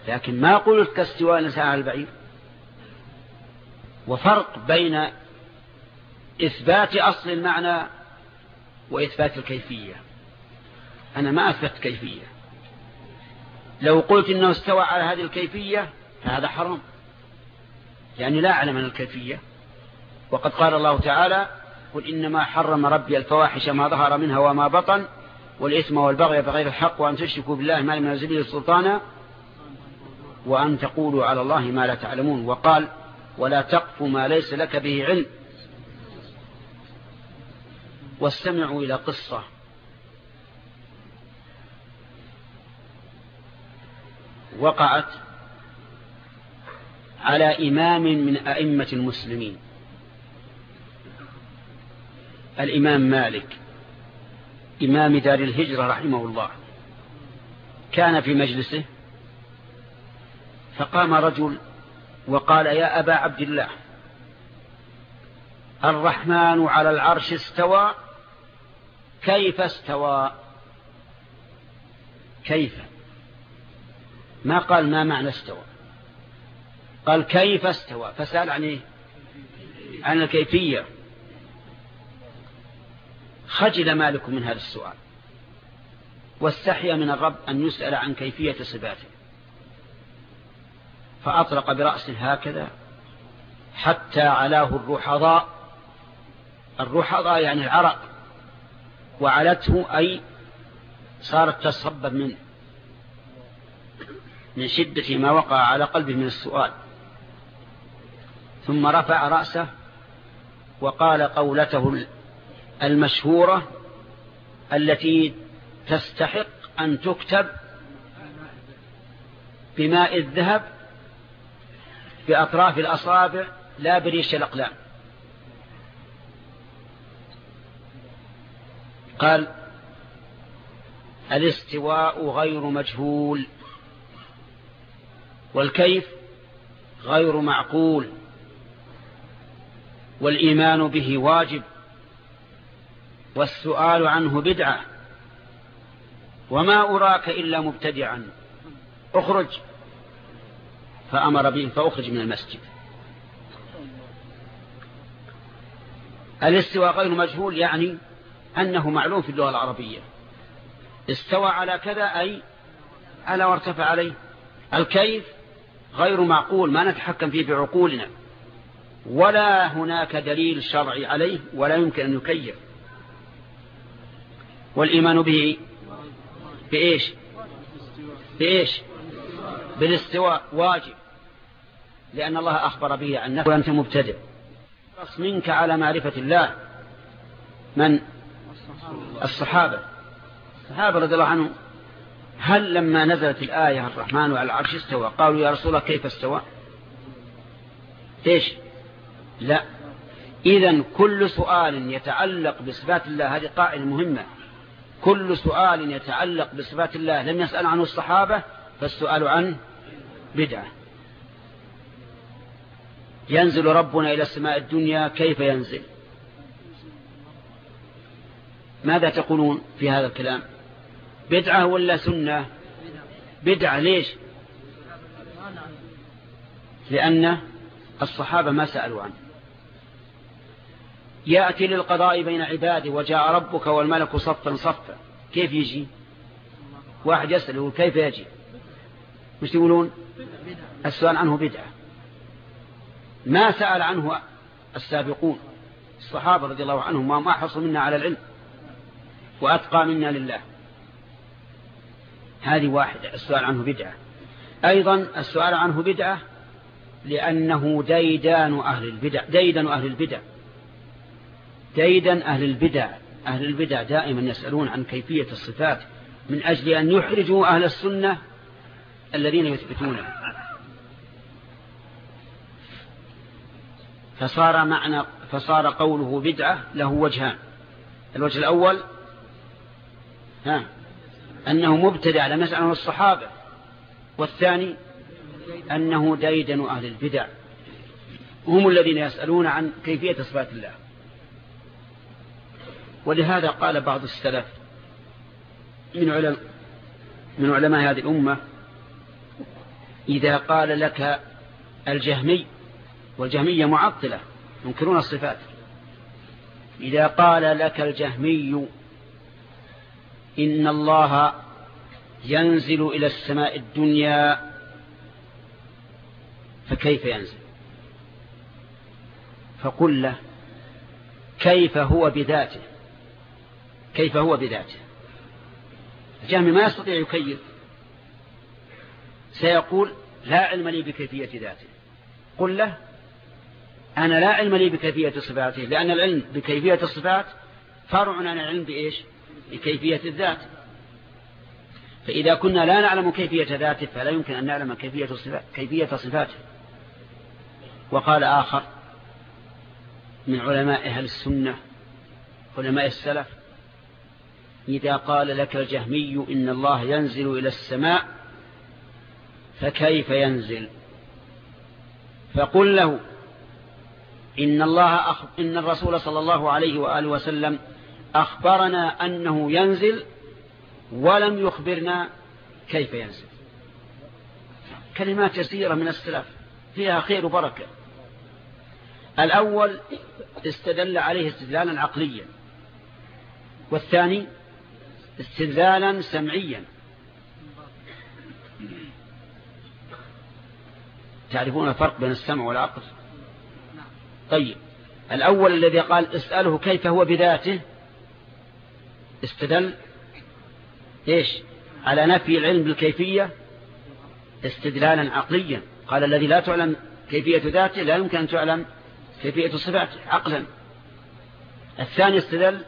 لكن ما قلت كاستواء الإنسان على البعير. وفرق بين إثبات أصل المعنى وإثبات الكيفية. أنا ما أثبت كيفية. لو قلت إنه استوى على هذه الكيفية فهذا حرام. يعني لا أعلم من الكيفية. وقد قال الله تعالى قل إنما حرم ربي الفواحش ما ظهر منها وما بطن والإثم والبغي بغير الحق وأن تشركوا بالله ما لم ينزل به سلطانا وأن تقولوا على الله ما لا تعلمون. وقال ولا تقف ما ليس لك به علم. واستمعوا إلى قصة. وقعت على إمام من أئمة المسلمين. الإمام مالك إمام دار الهجرة رحمه الله كان في مجلسه فقام رجل وقال يا أبا عبد الله الرحمن على العرش استوى كيف استوى؟ كيف؟ ما قال ما معنى استوى. قال كيف استوى؟ فسأل عن إيه؟ عن الكيفية. خجل مالك من هذا السؤال واستحيا من الرب أن يسأل عن كيفية صفاته. فأطلق برأسه هكذا حتى علاه الرحضاء. الرحضاء يعني العرق وعلته أي صارت تصبب منه من شدة ما وقع على قلبه من السؤال. ثم رفع رأسه وقال قولته المشهورة التي تستحق أن تكتب بماء الذهب بأطراف الأصابع لا بريش الأقلام. قال الاستواء غير مجهول والكيف غير معقول والإيمان به واجب والسؤال عنه بدعة وما أراك إلا مبتدعا. اخرج. فأمر به فأخرج من المسجد. الاستواء غير مجهول يعني أنه معلوم في اللغة العربية. استوى على كذا أي على وارتفع عليه. الكيف غير معقول ما نتحكم فيه بعقولنا. ولا هناك دليل شرعي عليه ولا يمكن أن يكيف. والإيمان به بإيش؟ بإيش؟ بالاستواء واجب لأن الله أخبر به عن نفسه وأنت مبتدئ منك على معرفة الله. من؟ الصحابة. الصحابة رضي الله عنهم هل لما نزلت الآية الرحمن على العرش استوى؟ قالوا يا رسول الله كيف استوى؟ إيش؟ لا. إذا كل سؤال يتعلق بصفات الله هذه قائلة مهمة. كل سؤال يتعلق بصفات الله. لم يسأل عنه الصحابة فالسؤال عنه بدعة. ينزل ربنا إلى السماء الدنيا كيف ينزل؟ ماذا تقولون في هذا الكلام؟ بدعة ولا سنة؟ بدعة. ليش؟ لأن الصحابة ما سألوا عنه. يأتي للقضاء بين عباده وجاء ربك والملك صفا صفا. كيف يجي؟ واحد يسأل يقول كيف يجي؟ مش يقولون؟ السؤال عنه بدعة. ما سأل عنه السابقون الصحابة رضي الله عنهم ما حصل منا على العلم وأتقى منا لله. هذه واحدة السؤال عنه بدعة. أيضا السؤال عنه بدعة لأنه ديدان أهل البدع ديدن أهل البدع. ديدن أهل البدع أهل البدع دائما يسألون عن كيفية الصفات من أجل أن يحرجوا أهل السنة الذين يثبتونه. فصار معنى فصار قوله بدعة له وجهان. الوجه الأول ها أنه مبتدع لم يسأل الصحابة. والثاني أنه ديدن أهل البدع. هم الذين يسألون عن كيفية صفات الله. ولهذا قال بعض السلف من علماء من علماء هذه الأمة إذا قال لك الجهمي والجهمية معطلة ينكرون الصفات. إذا قال لك الجهمي إن الله ينزل إلى السماء الدنيا فكيف ينزل؟ فقل له كيف هو بذاته؟ كيف هو بذاته؟ الجهمي ما يستطيع يكيف. سيقول لا علم لي بكيفية ذاته. قل له أنا لا علم لي بكيفية صفاته لأن العلم بكيفية الصفات فرع عن العلم بإيش؟ بكيفية الذات. فإذا كنا لا نعلم كيفية ذاته فلا يمكن أن نعلم كيفية, صفات كيفية صفاته. وقال آخر من علماء أهل السنة علماء السلف إذا قال لك الجهمي إن الله ينزل إلى السماء فكيف ينزل؟ فقل له إن الله أخ... إن الرسول صلى الله عليه وآله وسلم أخبرنا أنه ينزل ولم يخبرنا كيف ينزل. كلمات يسيرة من السلف فيها خير وبركة. الأول استدل عليه استدلالا عقليا والثاني استدلالا سمعيا. تعرفون الفرق بين السمع والعقل؟ طيب الأول الذي قال اسأله كيف هو بذاته؟ استدل. إيش؟ على نفي العلم بالكيفية؟ استدلالا عقليا. قال الذي لا تعلم كيفية ذاته لا يمكن أن تعلم كيفية صفاته عقلا. الثاني استدل.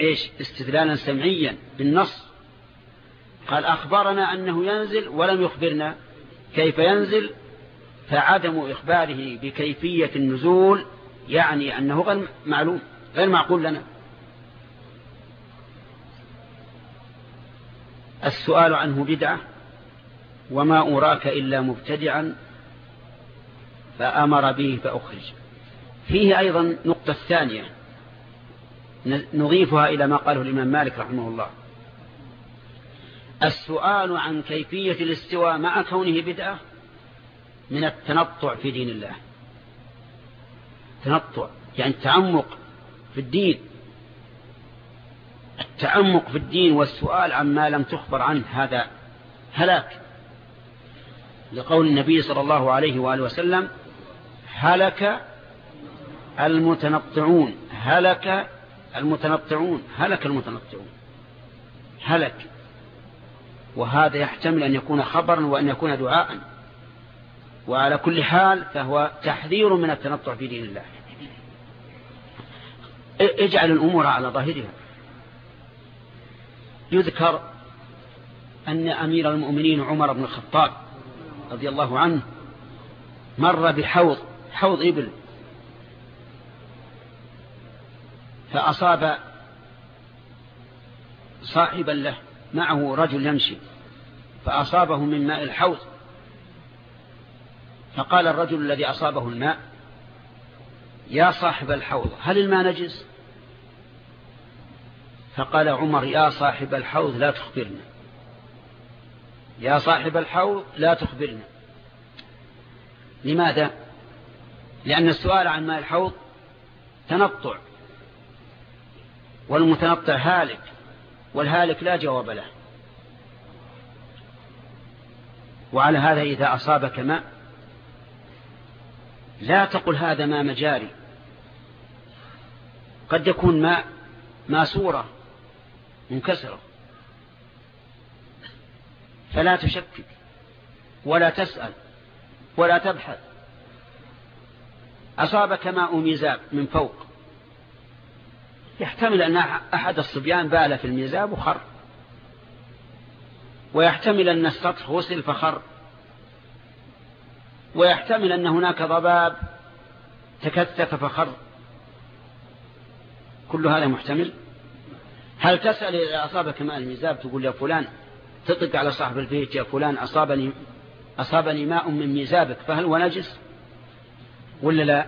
إيش؟ استدلالا سمعيا بالنص. قال أخبرنا أنه ينزل ولم يخبرنا. كيف ينزل؟ فعدم إخباره بكيفية النزول يعني أنه غير معلوم غير معقول لنا. السؤال عنه بدعة وما أراك إلا مبتدعا فأمر به فأخرج. فيه أيضا نقطة ثانية نضيفها إلى ما قاله الإمام مالك رحمه الله. السؤال عن كيفية الاستواء مع كونه بدعة من التنطع في دين الله. تنطع يعني التعمق في الدين. التعمق في الدين والسؤال عما لم تخبر عنه هذا هلاك. لقول النبي صلى الله عليه وآله وسلم هلك المتنطعون هلك المتنطعون هلك المتنطعون. هلك. وهذا يحتمل أن يكون خبرا وأن يكون دعاء. وعلى كل حال فهو تحذير من التنطع في دين الله. اجعل الأمور على ظاهرها. يذكر أن أمير المؤمنين عمر بن الخطاب رضي الله عنه مر بحوض حوض إبل. فأصاب صاحبا له معه رجل يمشي فأصابه من ماء الحوض. فقال الرجل الذي أصابه الماء يا صاحب الحوض هل الماء نجس؟ فقال عمر يا صاحب الحوض لا تخبرنا يا صاحب الحوض لا تخبرنا. لماذا؟ لأن السؤال عن ماء الحوض تنطع والمتنطع هالك. والهالك لا جواب له. وعلى هذا إذا أصابك ماء لا تقل هذا ماء مجاري. قد يكون ماء ماسورة منكسرة. فلا تشكك ولا تسأل ولا تبحث. أصابك ماء ميزاب من فوق. يحتمل أن أحد الصبيان بال في الميزاب وخر. ويحتمل أن السطح غسل فخر. ويحتمل أن هناك ضباب تكثف فخر. كل هذا محتمل. هل تسأل إذا أصابك ماء الميزاب تقول يا فلان تطق على صاحب البيت يا فلان أصابني, أصابني ماء من ميزابك فهل هو نجس؟ ولا لا؟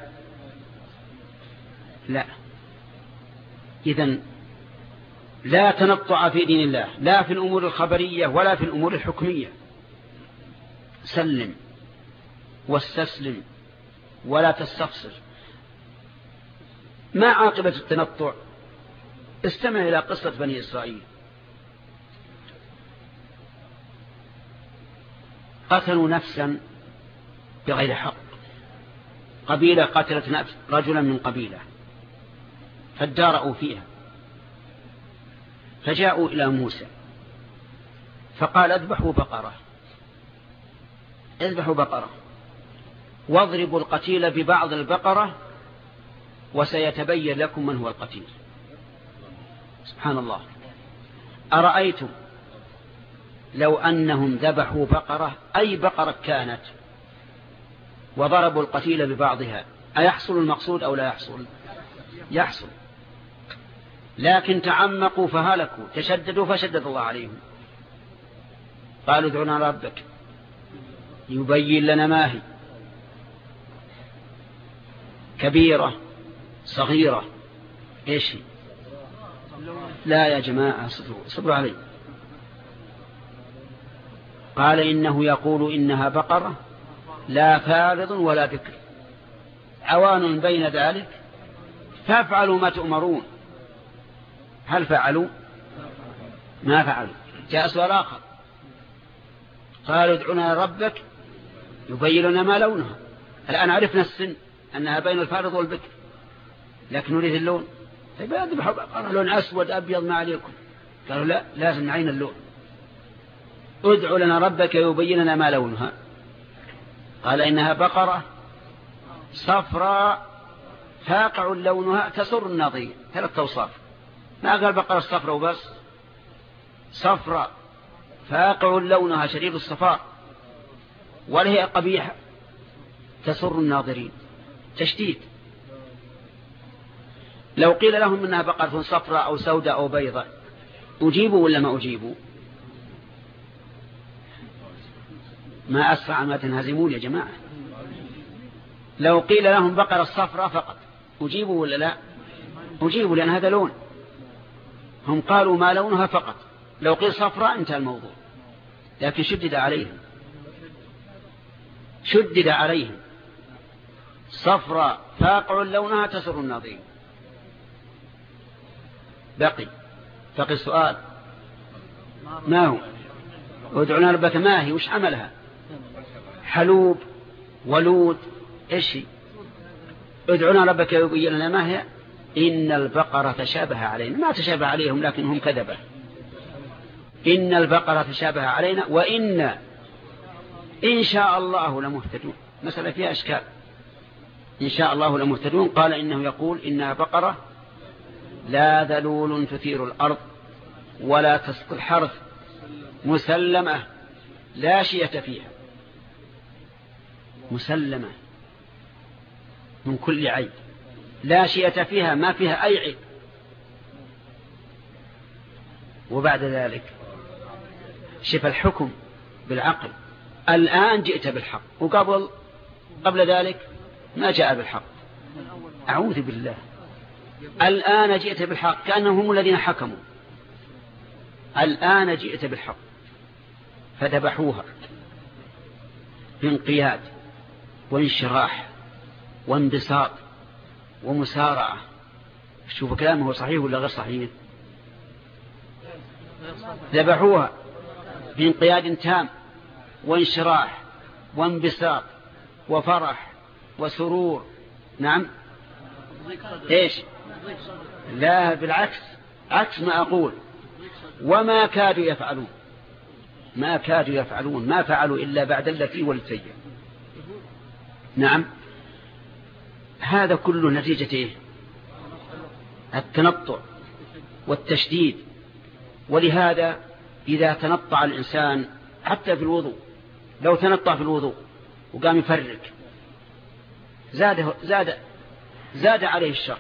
لا. إذا لا تنطع في دين الله لا في الأمور الخبرية ولا في الأمور الحكمية. سلم واستسلم ولا تستفسر. ما عاقبة التنطع؟ استمع إلى قصة بني إسرائيل. قتلوا نفسا بغير حق. قبيلة قتلت رجلا من قبيلة. فادارأوا فيها. فجاءوا إلى موسى فقال اذبحوا بقرة اذبحوا بقرة. واضربوا القتيل ببعض البقرة وسيتبين لكم من هو القتيل. سبحان الله. أرأيتم لو أنهم ذبحوا بقرة؟ أي بقرة كانت؟ وضربوا القتيل ببعضها. أيحصل المقصود أو لا يحصل؟ يحصل. لكن تعمقوا فهلكوا تشددوا فشدد الله عليهم. قالوا ادعنا ربك. يبين لنا ما هي. كبيرة صغيرة. إيش هي؟ لا يا جماعة صبروا, صبروا علي. قال إنه يقول إنها بقرة لا فارض ولا بكر عوان بين ذلك فافعلوا ما تؤمرون. هل فعلوا؟ ما فعلوا. جاء سؤال آخر. قالوا ادعنا ربك يبين لنا ما لونها. الآن عرفنا السن أنها بين الفارض والبكر. لكن نريد اللون. طيب بقرة لون أسود أبيض ما عليكم. قالوا لا لازم نعين اللون. ادع لنا ربك يبين لنا ما لونها. قال إنها بقرة صفراء فاقع لونها تسر الناظرين ثلاث أوصاف. ما قال بقرة صفراء وبس؟ صفراء فاقع لونها شديد الصفاء ولا هي قبيحة تسر الناظرين. تشديد. لو قيل لهم إنها بقرة صفراء أو سوداء أو بيضاء أجيبوا ولا ما أجيبوا؟ ما أسرع ما تنهزمون يا جماعة. لو قيل لهم بقرة صفراء فقط أجيبوا ولا لا؟ أجيبوا لأن هذا لون. هم قالوا ما لونها فقط. لو قيل صفراء انتهى الموضوع. لكن شدد عليهم. شدد عليهم. صفراء فاقع لونها تسر الناظرين. بقي. بقي السؤال. ما هو؟ ادعونا ربك. ما هي؟ وش عملها؟ حلوب ولود إيش هي؟ ادعونا ربك يبين لنا ما هي؟ إن البقرة تشابه علينا. ما تشابه عليهم لكنهم كذبة. إن البقرة تشابه علينا وإن إن شاء الله لمهتدون. مسألة فيها أشكال. إن شاء الله لمهتدون. قال إنه يقول إنها بقرة لا ذلول تثير الأرض ولا تسقي الحرث مسلمة لا شية فيها. مسلمة من كل عيب. لا شية فيها ما فيها أي عيب. وبعد ذلك شف الحكم بالعقل. الآن جئت بالحق. وقبل قبل ذلك ما جاء بالحق. أعوذ بالله. الآن جئت بالحق كأنهم هم الذين حكموا. الآن جئت بالحق. فذبحوها. بانقياد وانشراح وانبساط. ومسارعة. شوف كلامه هو صحيح ولا غير صحيح؟ ذبحوها بانقياد تام وانشراح وانبساط وفرح وسرور. نعم. إيش؟ لا بالعكس عكس ما أقول. وما كادوا يفعلون. ما كادوا يفعلون ما فعلوا إلا بعد التي والتي نعم. هذا كله نتيجة إيه؟ التنطع والتشديد. ولهذا إذا تنطع الإنسان حتى في الوضوء لو تنطع في الوضوء وقام يفرق زاد زاد زاد عليه الشر.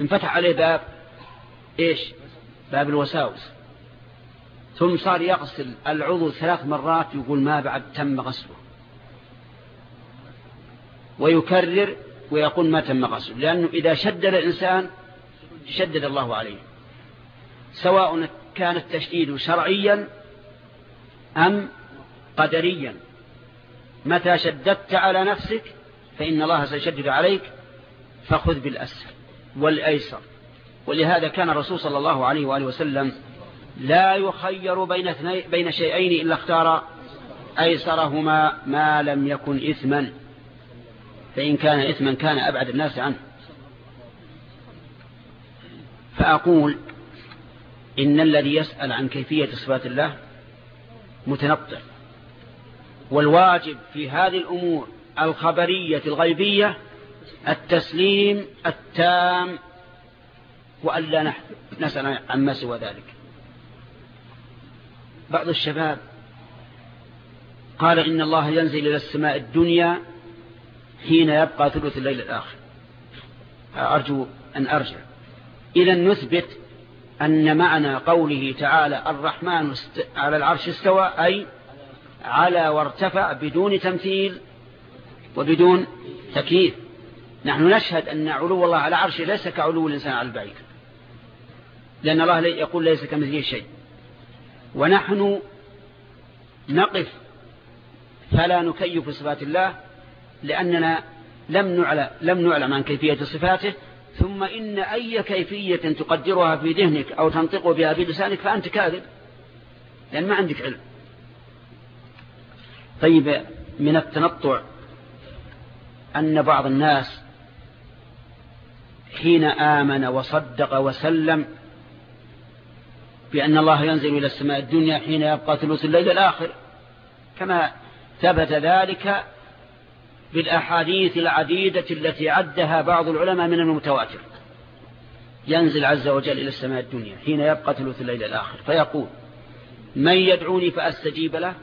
انفتح عليه باب إيش؟ باب الوساوس. ثم صار يغسل العضو ثلاث مرات يقول ما بعد تم غسله. ويكرر ويقول ما تم غسله لأنه إذا شدد الإنسان شدد الله عليه. سواء كان التشديد شرعيا أم قدريا. متى شددت على نفسك فإن الله سيشدد عليك فخذ بالأسفل والأيسر. ولهذا كان الرسول صلى الله عليه وآله وسلم لا يخير بين, بين شيئين إلا اختار أيسرهما ما لم يكن إثما. فإن كان إثما كان أبعد الناس عنه. فأقول إن الذي يسأل عن كيفية صفات الله متنطع. والواجب في هذه الأمور الخبرية الغيبية التسليم التام وألا نسأل عما سوى ذلك. بعض الشباب قال إن الله ينزل إلى السماء الدنيا حين يبقى ثلث الليل الآخر. أرجو أن أرجع. إذا نثبت أن معنى قوله تعالى الرحمن على العرش استوى أي على وارتفع بدون تمثيل وبدون تكييف. نحن نشهد أن علو الله على عرشه ليس كعلو الإنسان على البعير. لأن الله يقول ليس كمثله شيء. ونحن نقف فلا نكيف صفات الله لأننا لم نعلم, لم نعلم عن كيفية صفاته ثم إن أي كيفية تقدرها في ذهنك أو تنطق بها في لسانك فأنت كاذب لأن ما عندك علم. طيب من التنطع أن بعض الناس حين آمن وصدق وسلم بأن الله ينزل إلى السماء الدنيا حين يبقى ثلث الليل الآخر كما ثبت ذلك بالأحاديث العديدة التي عدها بعض العلماء من المتواتر. ينزل عز وجل إلى السماء الدنيا حين يبقى ثلث الليل الآخر فيقول من يدعوني فأستجيب له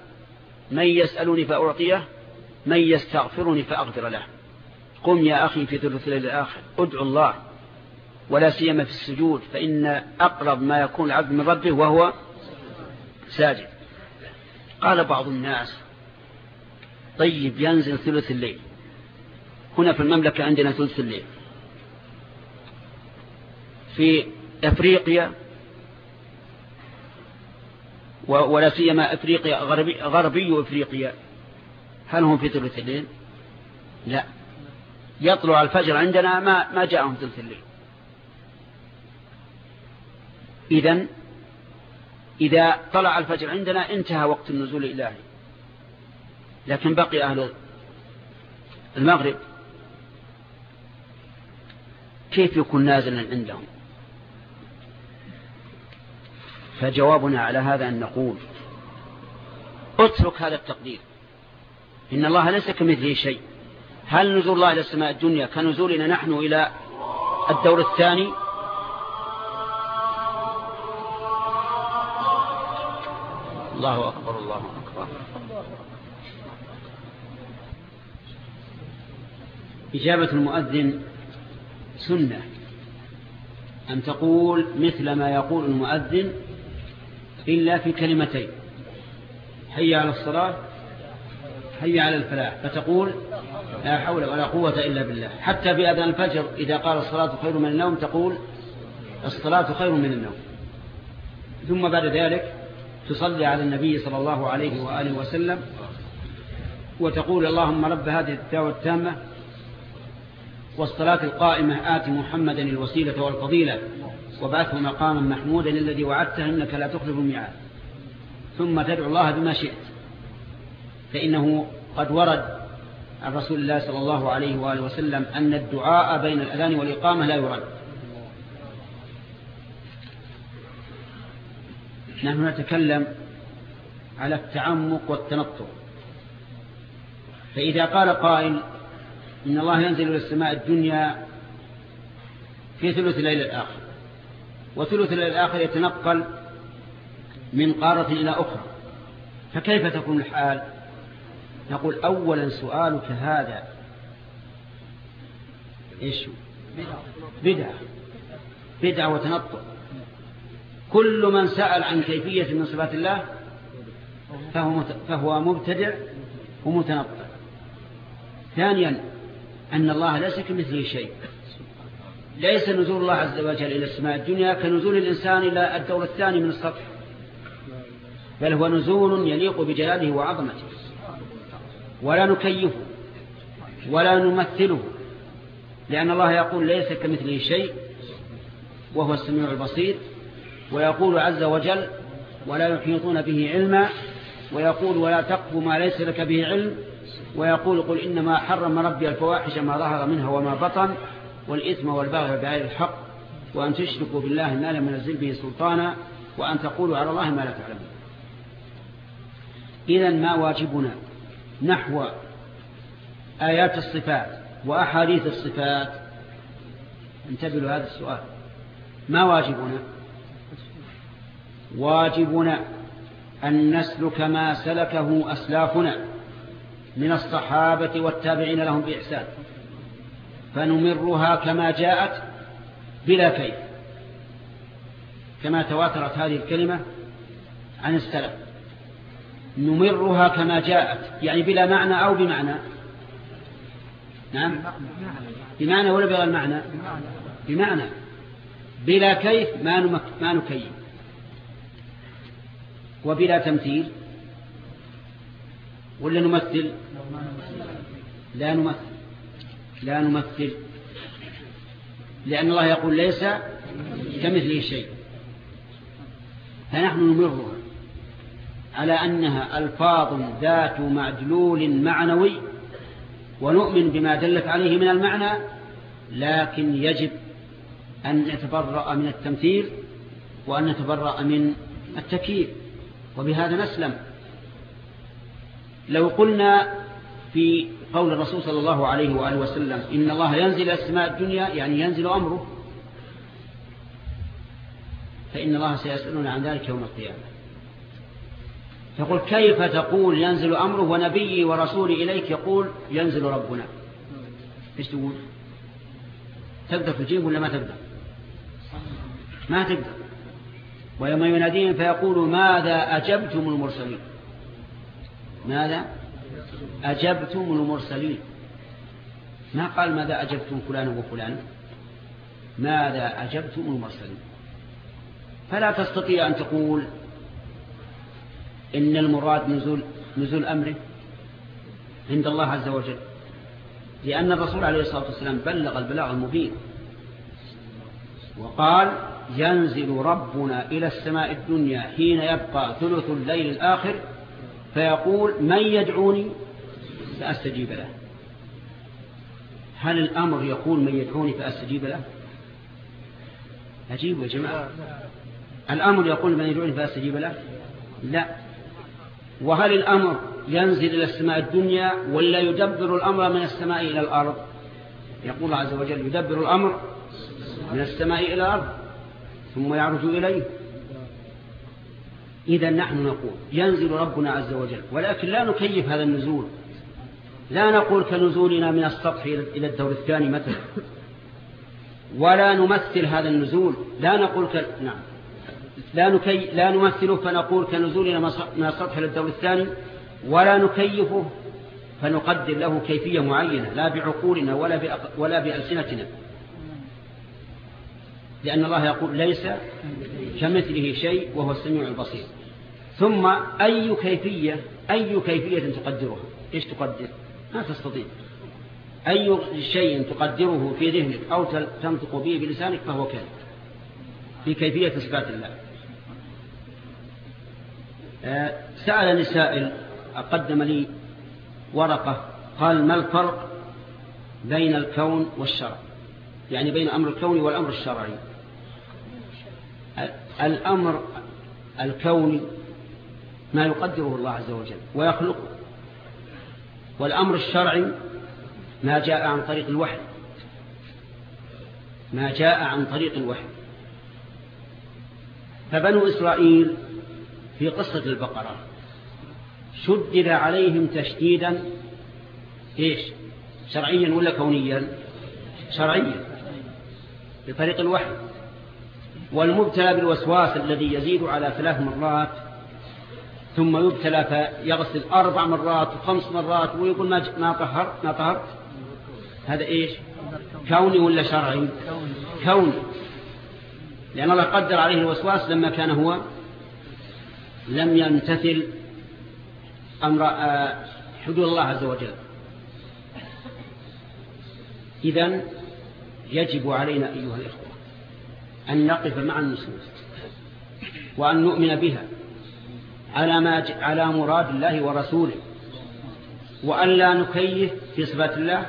من يسألني فأعطيه من يستغفرني فأغفر له. قم يا أخي في ثلث الليل الآخر ادعو الله ولا سيما في السجود فإن أقرب ما يكون العبد من ربه وهو ساجد. قال بعض الناس طيب ينزل ثلث الليل. هنا في المملكة عندنا ثلث الليل. في أفريقيا ولا سيما أفريقيا غربي, غربي أفريقيا. هل هم في ثلث الليل؟ لا. يطلع الفجر عندنا ما ما جاءهم ثلث الليل. إذا إذا طلع الفجر عندنا انتهى وقت النزول الإلهي لكن بقي أهل المغرب. كيف يكون نازلا عندهم؟ فجوابنا على هذا أن نقول اترك هذا التقدير. إن الله ليس كمثله شيء. هل نزول الله إلى السماء الدنيا كنزولنا نحن إلى الدور الثاني؟ الله أكبر. إجابة المؤذن سنة. أن تقول مثل ما يقول المؤذن إلا في كلمتين. حي على الصلاة حي على الفلاح. فتقول لا حول ولا قوة إلا بالله. حتى في أذان الفجر إذا قال الصلاة خير من النوم تقول الصلاة خير من النوم. ثم بعد ذلك تصلي على النبي صلى الله عليه وآله وسلم وتقول اللهم رب هذه الدعوة التامة والصلاة القائمة آت محمدا الوسيلة والفضيلة وبعثه مقاما محمودا الذي وعدته إنك لا تخلف الميعاد. ثم تدعو الله بما شئت. فإنه قد ورد عن رسول الله صلى الله عليه وآله وسلم أن الدعاء بين الأذان والإقامة لا يرد. نحن نتكلم على التعمق والتنطع فإذا قال قائل إن الله ينزل إلى السماء الدنيا في ثلث الليل الآخر وثلث الليل الآخر يتنقل من قارة إلى أخرى. فكيف تكون الحال؟ نقول أولا سؤالك هذا. إيش؟ بدعة. بدعة وتنطع كل من سأل عن كيفية من صفات الله فهو, فهو مبتدع ومتنطع ثانيا أن الله ليس كمثله شيء. ليس نزول الله عز وجل إلى السماء الدنيا كنزول الإنسان إلى الدور الثاني من السطح. بل هو نزول يليق بجلاله وعظمته. ولا نكيفه ولا نمثله. لأن الله يقول ليس كمثله شيء وهو السميع البصير. ويقول عز وجل ولا يحيطون به علما. ويقول ولا تقف ما ليس لك به علم. ويقول قل إنما حرم ربي الفواحش ما ظهر منها وما بطن والإثم والبغي بغير الحق وأن تشركوا بالله ما لم ينزل به سلطانا وأن تقولوا على الله ما لا تعلمون. إذا ما واجبنا؟ نحو آيات الصفات وأحاديث الصفات. انتبهوا هذا السؤال. ما واجبنا؟ واجبنا أن نسلك ما سلكه أسلافنا. من الصحابة والتابعين لهم بإحسان. فنمرها كما جاءت بلا كيف كما تواترت هذه الكلمة عن السلف. نمرها كما جاءت يعني بلا معنى أو بمعنى. نعم. بمعنى ولا بغير المعنى بمعنى. بلا كيف ما ما نكيف وبلا تمثيل. ولا نمثل؟ لا نمثل. لا نمثل. لأن الله يقول ليس كمثله شيء. فنحن نمرها على أنها ألفاظ ذات معدلول معنوي ونؤمن بما دلت عليه من المعنى لكن يجب أن نتبرأ من التمثيل وأن نتبرأ من التكييف. وبهذا نسلم. لو قلنا في قول الرسول صلى الله عليه وآله وسلم إن الله ينزل السماء الدنيا يعني ينزل أمره فإن الله سيسألنا عن ذلك يوم القيامة. يقول كيف تقول ينزل أمره ونبي ورسولي إليك يقول ينزل ربنا؟ إيش تقول؟ تقدر تجيب ولا ما تقدر؟ ما تقدر. ويوم يناديهم فيقول ماذا أجبتم المرسلين؟ ماذا؟ أجبتم المرسلين. ما قال ماذا أجبتم فلان وفلان؟ ماذا أجبتم المرسلين؟ فلا تستطيع أن تقول إن المراد نزول, نزول أمره عند الله عز وجل. لأن الرسول عليه الصلاة والسلام بلغ البلاغ المبين وقال ينزل ربنا إلى السماء الدنيا حين يبقى ثلث الليل الآخر فيقول من يدعوني؟ فأستجيب له. هل الأمر يقول من يدعوني فأستجيب له؟ أجيب يا جماعة. الأمر يقول من يدعوني فأستجيب له؟ لا. وهل الأمر ينزل إلى السماء الدنيا ولا يدبر الأمر من السماء إلى الأرض؟ يقول الله عز وجل يدبر الأمر من السماء إلى الأرض ثم يعرج إليه. إذا نحن نقول ينزل ربنا عز وجل ولكن لا نكيف هذا النزول. لا نقول كنزولنا من السطح إلى الدور الثاني مثلا. ولا نمثل هذا النزول. لا نقول ك... نعم. لا, نكي... لا نمثله فنقول كنزولنا من السطح إلى الدور الثاني ولا نكيفه فنقدر له كيفية معينة لا بعقولنا ولا, بأق... ولا بألسنتنا. لأن الله يقول ليس كمثله شيء وهو السميع البصير. ثم أي كيفية أي كيفية تقدرها إيش تقدر؟ ما تستطيع. أي شيء تقدره في ذهنك أو تنطق به بلسانك فهو كذب في كيفية إثبات الله. آه، سألني سائل قدم لي ورقة قال ما الفرق بين الكون والشرع؟ يعني بين أمر الكون والأمر الشرعي. الأمر الكوني ما يقدره الله عز وجل ويخلقه. والأمر الشرعي ما جاء عن طريق الوحي. ما جاء عن طريق الوحي. فبنو إسرائيل في قصة البقرة شدد عليهم تشديدا إيش؟ شرعيا ولا كونيا؟ شرعيا. بطريق الوحي. والمبتلى بالوسواس الذي يزيد على ثلاث مرات ثم يبتلى فيغسل أربع مرات وخمس مرات ويقول ما ما ما طهرت. هذا إيش؟ كوني ولا شرعي؟ كوني. لأن الله قدر عليه الوسواس لما كان هو لم يمتثل أمر آه، حدود الله عز وجل. إذن يجب علينا أيها الإخوة أن نقف مع النصوص وأن نؤمن بها. على, ما على مراد الله ورسوله. وأن لا نكيف في صفات الله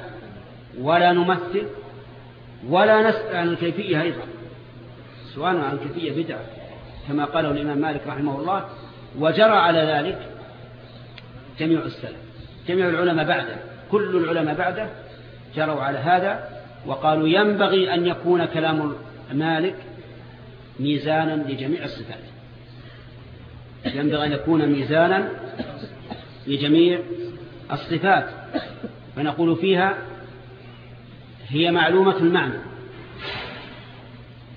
ولا نمثل ولا نسأل عن الكيفية أيضا. سؤال عن الكيفية بدعة كما قاله الإمام مالك رحمه الله. وجرى على ذلك جميع السلف جميع العلماء بعده كل العلماء بعده جروا على هذا وقالوا ينبغي أن يكون كلام مالك ميزانا لجميع الصفات. ينبغي أن يكون ميزانا لجميع الصفات فنقول فيها هي معلومة المعنى.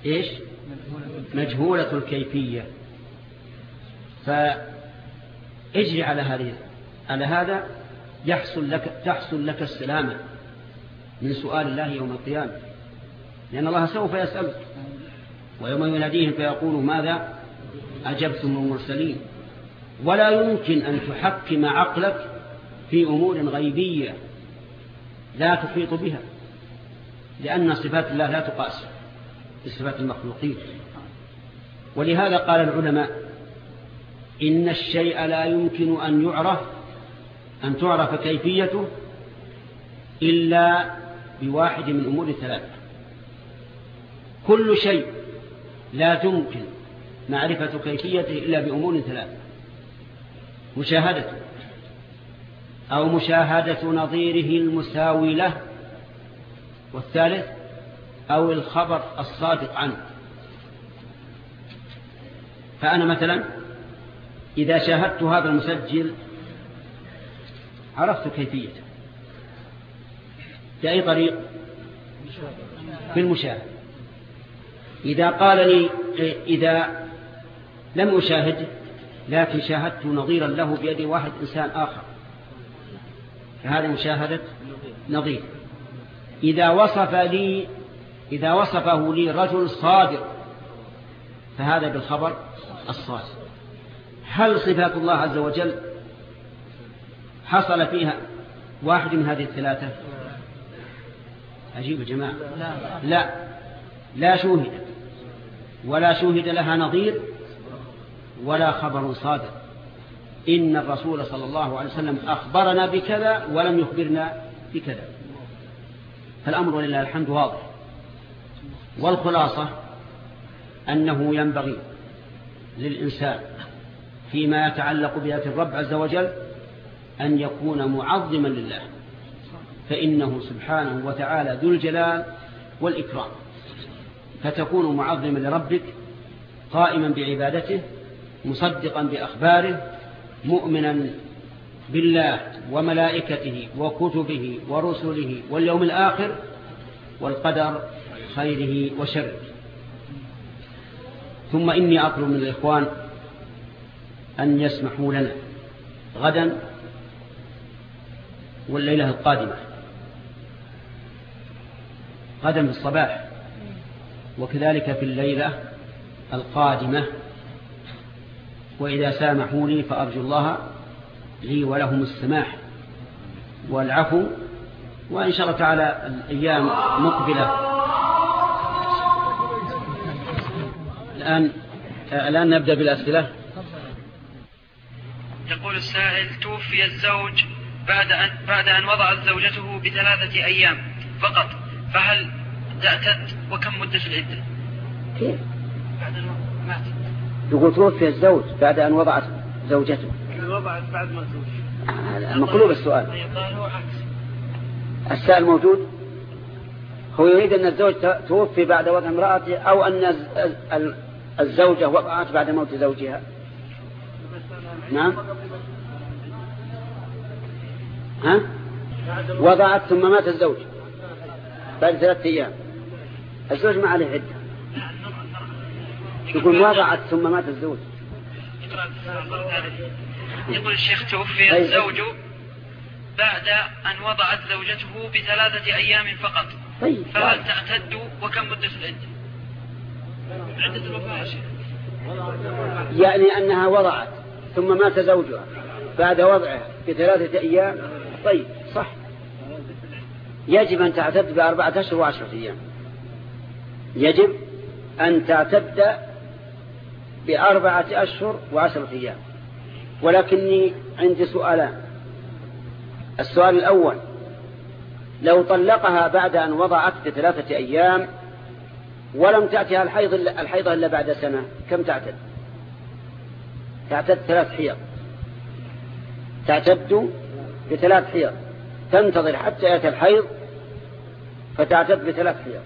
إيش؟ مجهولة الكيفية. فاجري على هذه على هذا يحصل لك تحصل لك السلامة من سؤال الله يوم القيامة. لأن الله سوف يسألك ويوم يناديهم فيقول ماذا؟ أجبتم المرسلين. ولا يمكن أن تحكم عقلك في أمور غيبية لا تحيط بها لأن صفات الله لا تقاس بصفات المخلوقين. ولهذا قال العلماء إن الشيء لا يمكن أن يعرف أن تعرف كيفيته إلا بواحد من أمور ثلاثة كل شيء لا تمكن معرفة كيفيته إلا بأمور ثلاثة مشاهدته أو مشاهدة نظيره المساوي له. والثالث أو الخبر الصادق عنه. فأنا مثلا إذا شاهدت هذا المسجل عرفت كيفيته. بأي طريق؟ في المشاهد إذا قال لي إذا لم أشاهده لكن شاهدت نظيرا له بيد واحد إنسان آخر. فهذه مشاهدة نظير. إذا وصف لي إذا وصفه لي رجل صادق فهذا بالخبر الصادق. هل صفات الله عز وجل حصل فيها واحد من هذه الثلاثة؟ عجيب يا جماعة. لا. لا شوهد. ولا شوهد لها نظير. ولا خبر صادق. إن الرسول صلى الله عليه وسلم أخبرنا بكذا ولم يخبرنا بكذا. فالأمر لله الحمد واضح. والخلاصة أنه ينبغي للإنسان فيما يتعلق بذات الرب عز وجل أن يكون معظما لله. فإنه سبحانه وتعالى ذو الجلال والإكرام. فتكون معظما لربك قائما بعبادته مصدقا بأخباره مؤمنا بالله وملائكته وكتبه ورسله واليوم الآخر والقدر خيره وشره. ثم إني أطلب من الإخوان أن يسمحوا لنا غدا والليلة القادمة. غدا في الصباح وكذلك في الليلة القادمة. وإذا سامحوا لي فأرجو الله لي ولهم السماح والعفو وإن شاء الله تعالى الأيام مقبلة. الآن الآن نبدأ بالأسئلة. يقول السائل توفي الزوج بعد أن, بعد أن وضعت زوجته بثلاثة أيام فقط فهل تعتد وكم مدة العدة؟ كيف؟ بعد مات. يقول توفي الزوج بعد أن وضعت زوجته. وضعت بعد ما توفي مقلوب السؤال. السائل موجود؟ هو يريد أن الزوج توفي بعد وضع امرأته أو أن الزوجة وضعت بعد موت زوجها. نعم. ها؟ وضعت ثم مات الزوج بعد ثلاثة أيام. الزوج ما عليه عدة. يقول وضعت ثم مات الزوج. يقول الشيخ توفي طيب. الزوج بعد أن وضعت زوجته بثلاثة أيام فقط. طيب. فهل تعتد وكم مدة العدة عدة الوفاة يعني أنها وضعت ثم مات زوجها بعد وضعه بثلاثة أيام؟ طيب صح. يجب أن تعتد بأربعة أشهر وعشرة أيام. يجب أن تعتد بأربعة أشهر وعشرة أيام. ولكني عندي سؤالان. السؤال الأول لو طلقها بعد أن وضعت بثلاثة أيام ولم تأتها الحيض الحيضة إلا بعد سنة كم تعتد؟ تعتد ثلاث حيض. تعتد بثلاث حيض. تنتظر حتى يأتي الحيض فتعتد بثلاث حيض.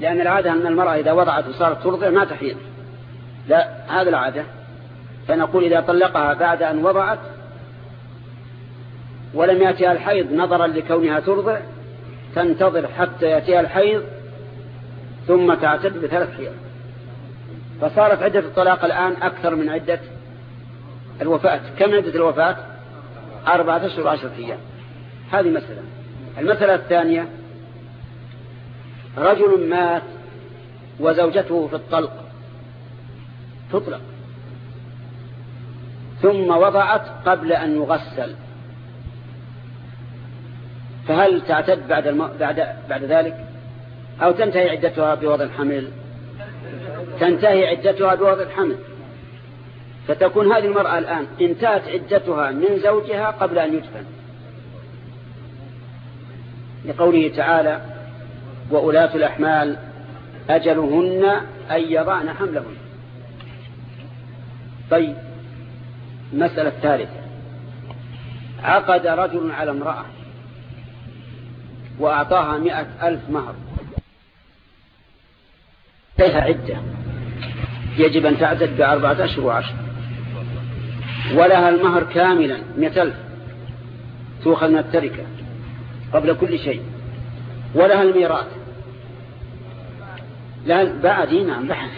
لأن العادة أن المرأة إذا وضعت وصارت ترضع ما تحيض. لا هذا العادة. فنقول إذا طلقها بعد أن وضعت ولم يأتيها الحيض نظرا لكونها ترضع تنتظر حتى يأتيها الحيض ثم تعتد بثلاث حيض. فصارت عدة الطلاق الآن أكثر من عدة الوفاة. كم عدة الوفاة؟ أربعة أشهر وعشرة أيام. هذه مسألة. المسألة الثانية رجل مات وزوجته في الطلق. تطلق. ثم وضعت قبل أن يغسل. فهل تعتد بعد الم... بعد بعد ذلك؟ أو تنتهي عدتها بوضع الحمل؟ تنتهي عدتها بوضع الحمل. فتكون هذه المرأة الآن انتهت عدتها من زوجها قبل أن يدفن. لقوله تعالى وأولاة الأحمال أجلهن أن يضعن حملهن. طيب المسألة الثالثة عقد رجل على امرأة وأعطاها مئة ألف مهر. لها عدة. يجب أن تعتد بأربعة أشهر وعشر. ولها المهر كاملا مئة ألف. تؤخذ من التركة قبل كل شيء. ولها الميراث. لا بعد نعم بحث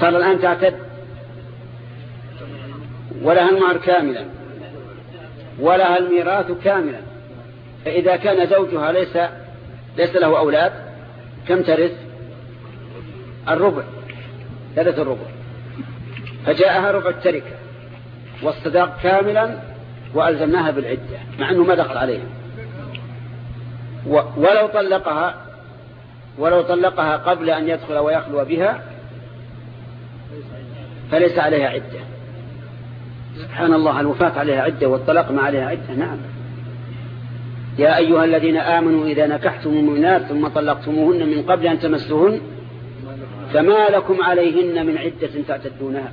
صار الآن تعتد. ولها المهر كاملا. ولها الميراث كاملا. فإذا كان زوجها ليس ليس له أولاد كم ترث؟ الربع. ثلاث الربع. فجاءها ربع التركة. والصداق كاملا وألزمناها بالعدة مع أنه ما دخل عليها. ولو طلقها ولو طلقها قبل أن يدخل ويخلو بها فليس عليها عدة. سبحان الله الوفاة عليها عدة والطلاق ما عليها عدة. نعم. يا أيها الذين آمنوا إذا نكحتم المؤمنات ثم طلقتموهن من قبل أن تمسوهن فما لكم عليهن من عدة تعتدونها.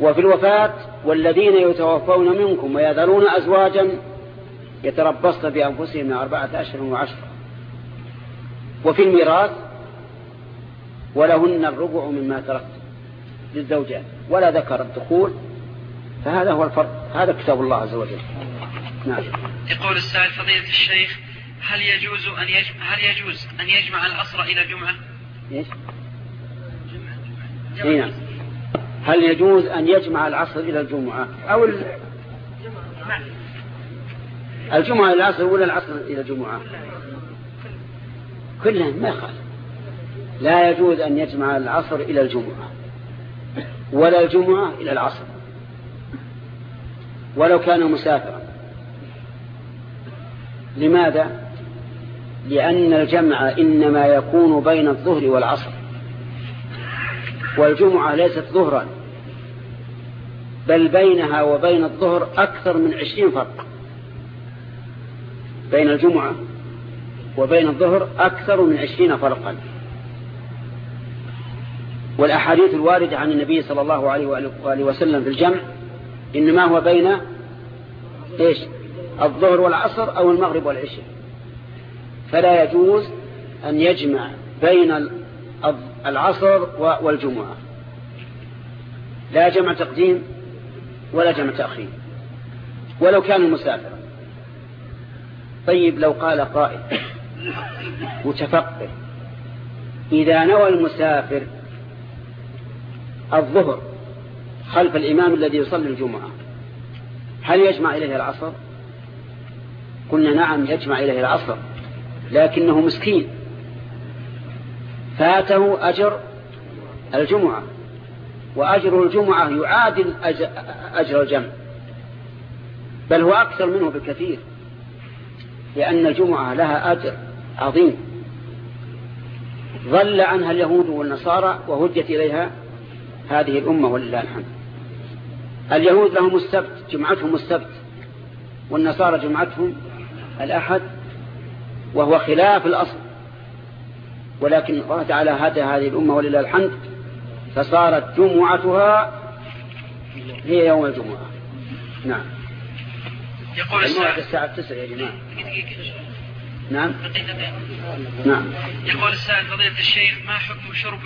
وفي الوفاة والذين يتوفون منكم ويذرون أزواجا يتربصن بأنفسهم أربعة أشهر وعشرة. وفي الميراث ولهن الربع مما تركت للزوجات ولا ذكر الدخول فهذا هو الفرق هذا كتاب الله عز وجل. نعم. يقول السائل فضيلة الشيخ هل يجوز أن يجمع هل يجوز أن يجمع العصر إلى الجمعة؟ إيش؟ نعم. هل يجوز أن يجمع العصر إلى الجمعة؟ أو ال... الجمعة إلى العصر ولا العصر إلى الجمعة؟ كلها ما يخالف. لا يجوز أن يجمع العصر إلى الجمعة ولا الجمعة إلى العصر. ولو كان مسافرا. لماذا؟ لأن الجمع إنما يكون بين الظهر والعصر والجمعة ليست ظهرا بل بينها وبين الظهر أكثر من عشرين فرق. بين الجمعة وبين الظهر أكثر من عشرين فرقا. والأحاديث الواردة عن النبي صلى الله عليه وآله وسلم في الجمع إنما هو بين إيش؟ الظهر والعصر أو المغرب والعشاء. فلا يجوز أن يجمع بين العصر والجمعة. لا جمع تقديم ولا جمع تأخير. ولو كان مسافرا. طيب لو قال قائل متفقه إذا نوى المسافر الظهر خلف الإمام الذي يصلي الجمعة. هل يجمع إليه العصر؟ قلنا نعم يجمع إليه العصر لكنه مسكين. فاته أجر الجمعة وأجر الجمعة يعادل أجر الجمع. بل هو أكثر منه بكثير لأن الجمعة لها أجر عظيم. ظل عنها اليهود والنصارى وهجت إليها هذه الأمة ولله الحمد. اليهود لهم السبت جمعتهم السبت. والنصارى جمعتهم الأحد وهو خلاف الأصل. ولكن الله تعالى هدى هذه الأمة ولله الحمد فصارت جمعتها هي يوم الجمعة. نعم. يقول الموعد الساعة 9 يا جماعة. نعم. نعم. يقول السائل فضيلة الشيخ ما حكم شرب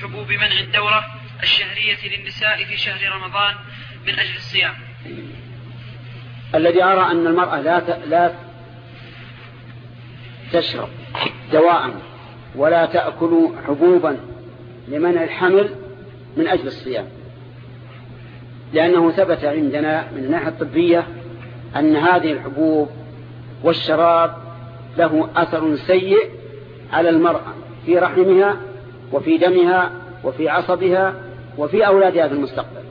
حبوب منع الدورة؟ الشهرية للنساء في شهر رمضان من أجل الصيام. الذي أرى أن المرأة لا لا تشرب دواء ولا تأكل حبوبا لمنع الحمل من أجل الصيام. لأنه ثبت عندنا من الناحية الطبية أن هذه الحبوب والشراب له أثر سيء على المرأة في رحمها وفي دمها وفي عصبها وفي أولادها في المستقبل.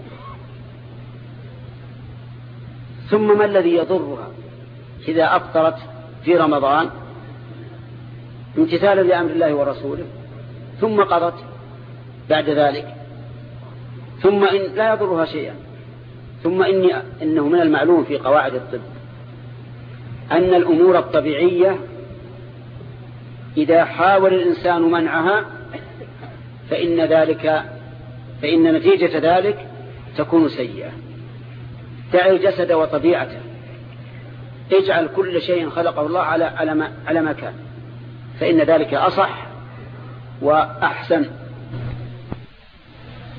ثم ما الذي يضرها إذا أفطرت في رمضان؟ امتثالا لأمر الله ورسوله. ثم قضت بعد ذلك. ثم إن لا يضرها شيئا. ثم إني إنه من المعلوم في قواعد الطب أن الأمور الطبيعية إذا حاول الإنسان منعها فإن ذلك فإن نتيجة ذلك تكون سيئة. دع الجسد وطبيعته. اجعل كل شيء خلقه الله على على على ما كان. فإن ذلك أصح وأحسن.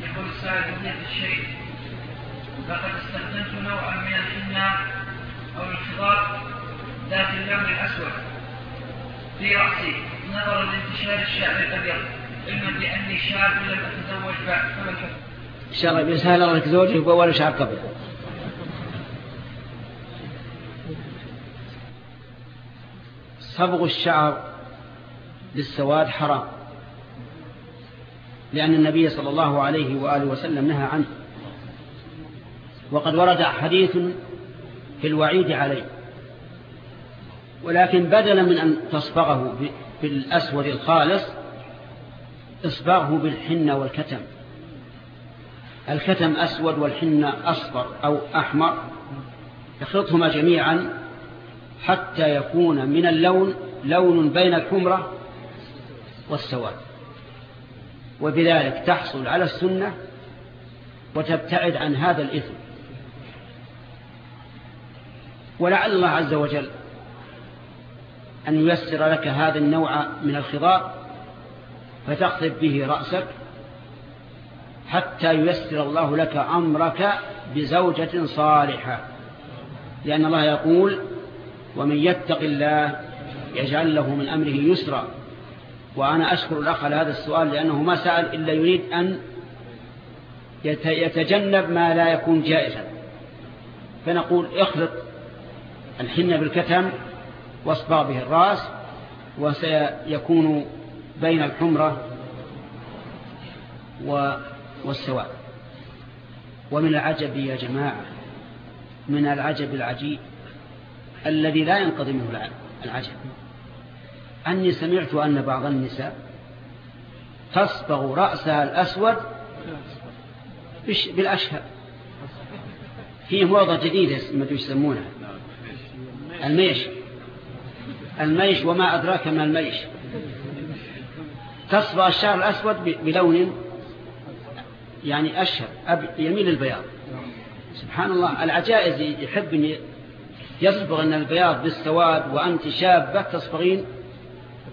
يقول السائل الشيء لقد استخدمت نوعا من الحناء أو الخضار ذات اللون الأسود في رأسي نظرا لانتشار الشعر الأبيض. علما بأني شاب لم أتزوج بعد فما الحكم؟ إن شاء الله بيسهل الله لك زوجك ولا شعر قبل. صبغ الشعر بالسواد حرام. لأن النبي صلى الله عليه وآله وسلم نهى عنه. وقد ورد حديث في الوعيد عليه. ولكن بدلا من أن تصبغه بالأسود الخالص اصبغه بالحنة والكتم. الكتم أسود والحنة أصفر أو أحمر. اخلطهما جميعا حتى يكون من اللون لون بين الحمرة والسواد. وبذلك تحصل على السنة وتبتعد عن هذا الإثم. ولعل الله عز وجل أن ييسر لك هذا النوع من الخضار فتخطب به رأسك حتى ييسر الله لك أمرك بزوجة صالحة. لأن الله يقول ومن يتق الله يجعل له من أمره يسرا. وأنا أشكر الأخ على هذا السؤال لأنه ما سأل إلا يريد أن يتجنب ما لا يكون جائزا. فنقول اخلط الحنة بالكتم واصبع به الرأس وسيكون بين الحمرة والسواد. ومن العجب يا جماعة من العجب العجيب الذي لا ينقضي منه العجب. أني سمعت أن بعض النساء تصبغ رأسها الأسود بالأشهر. في موضة جديدة ما يسمونها. الميش. الميش وما أدراك ما الميش. تصبغ الشعر الأسود بلون يعني أشهر يميل البياض سبحان الله. العجائز يحب أن يصبغ أن البياض بالسواد وأنت شابة تصبغين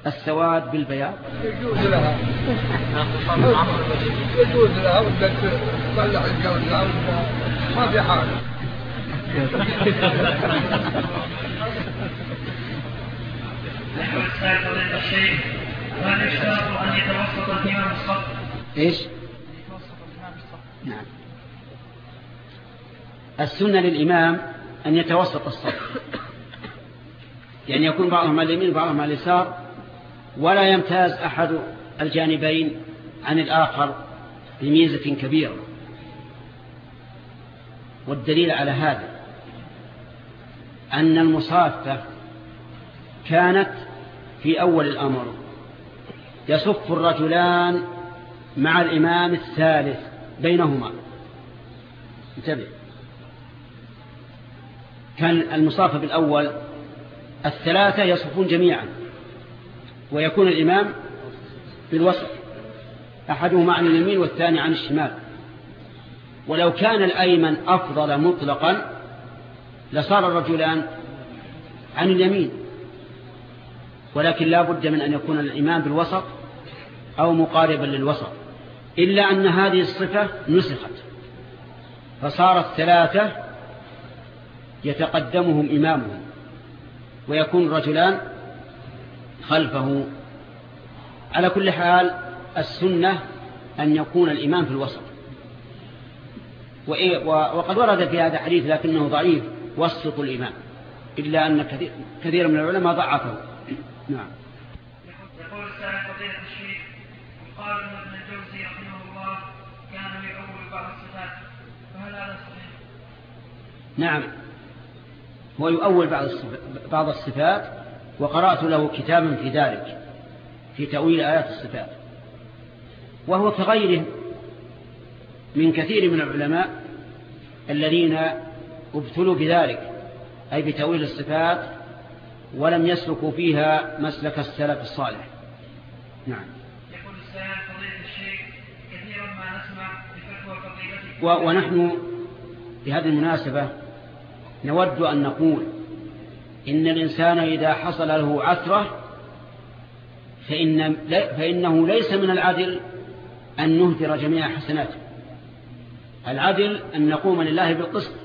السواد بالبياض. يجوز لها. يجوز لها ودك تطلع الجوزة ما في حاجة يشترط أن يتوسط الإمام الصف؟ إيش؟ نعم. السنة للإمام أن يتوسط الصف. يعني يكون بعضهم على اليمين وبعضهم على اليسار ولا يمتاز أحد الجانبين عن الآخر بميزة كبيرة. والدليل على هذا أن المصافة كانت في أول الأمر. يصف الرجلان مع الإمام الثالث بينهما. انتبه. كان المصافة بالأول الثلاثة يصفون جميعا ويكون الإمام بالوسط أحدهما عن اليمين والثاني عن الشمال. ولو كان الأيمن أفضل مطلقا لصار الرجلان عن اليمين. ولكن لا بد من أن يكون الإمام بالوسط أو مقاربا للوسط إلا أن هذه الصفة نسخت فصارت ثلاثة يتقدمهم إمامهم ويكون الرجلان خلفه. على كل حال السنة أن يكون الإمام في الوسط. وقد ورد في هذا الحديث لكنه ضعيف وسط الإمام إلا أن كثير من العلماء ضعفه. نعم. يقول السائل فضيلة الشيخ وقال إن ابن الجوزي رحمه الله كان يؤول بعض الصفات فهل هذا صحيح؟ نعم. هو يؤول بعض بعض الصفات وقرأت له كتابا في ذلك في تأويل آيات الصفات. وهو كغيره من كثير من العلماء الذين ابتلوا بذلك أي بتأويل الصفات ولم يسلكوا فيها مسلك السلف الصالح. نعم. يقول السائل فضيلة الشيخ كثيرا ما نسمع بفتوى ونحن بهذه المناسبة نود أن نقول إن الإنسان إذا حصل له عثرة فإن فإنه ليس من العدل أن نهدر جميع حسناته. العدل أن نقوم لله بالقسط.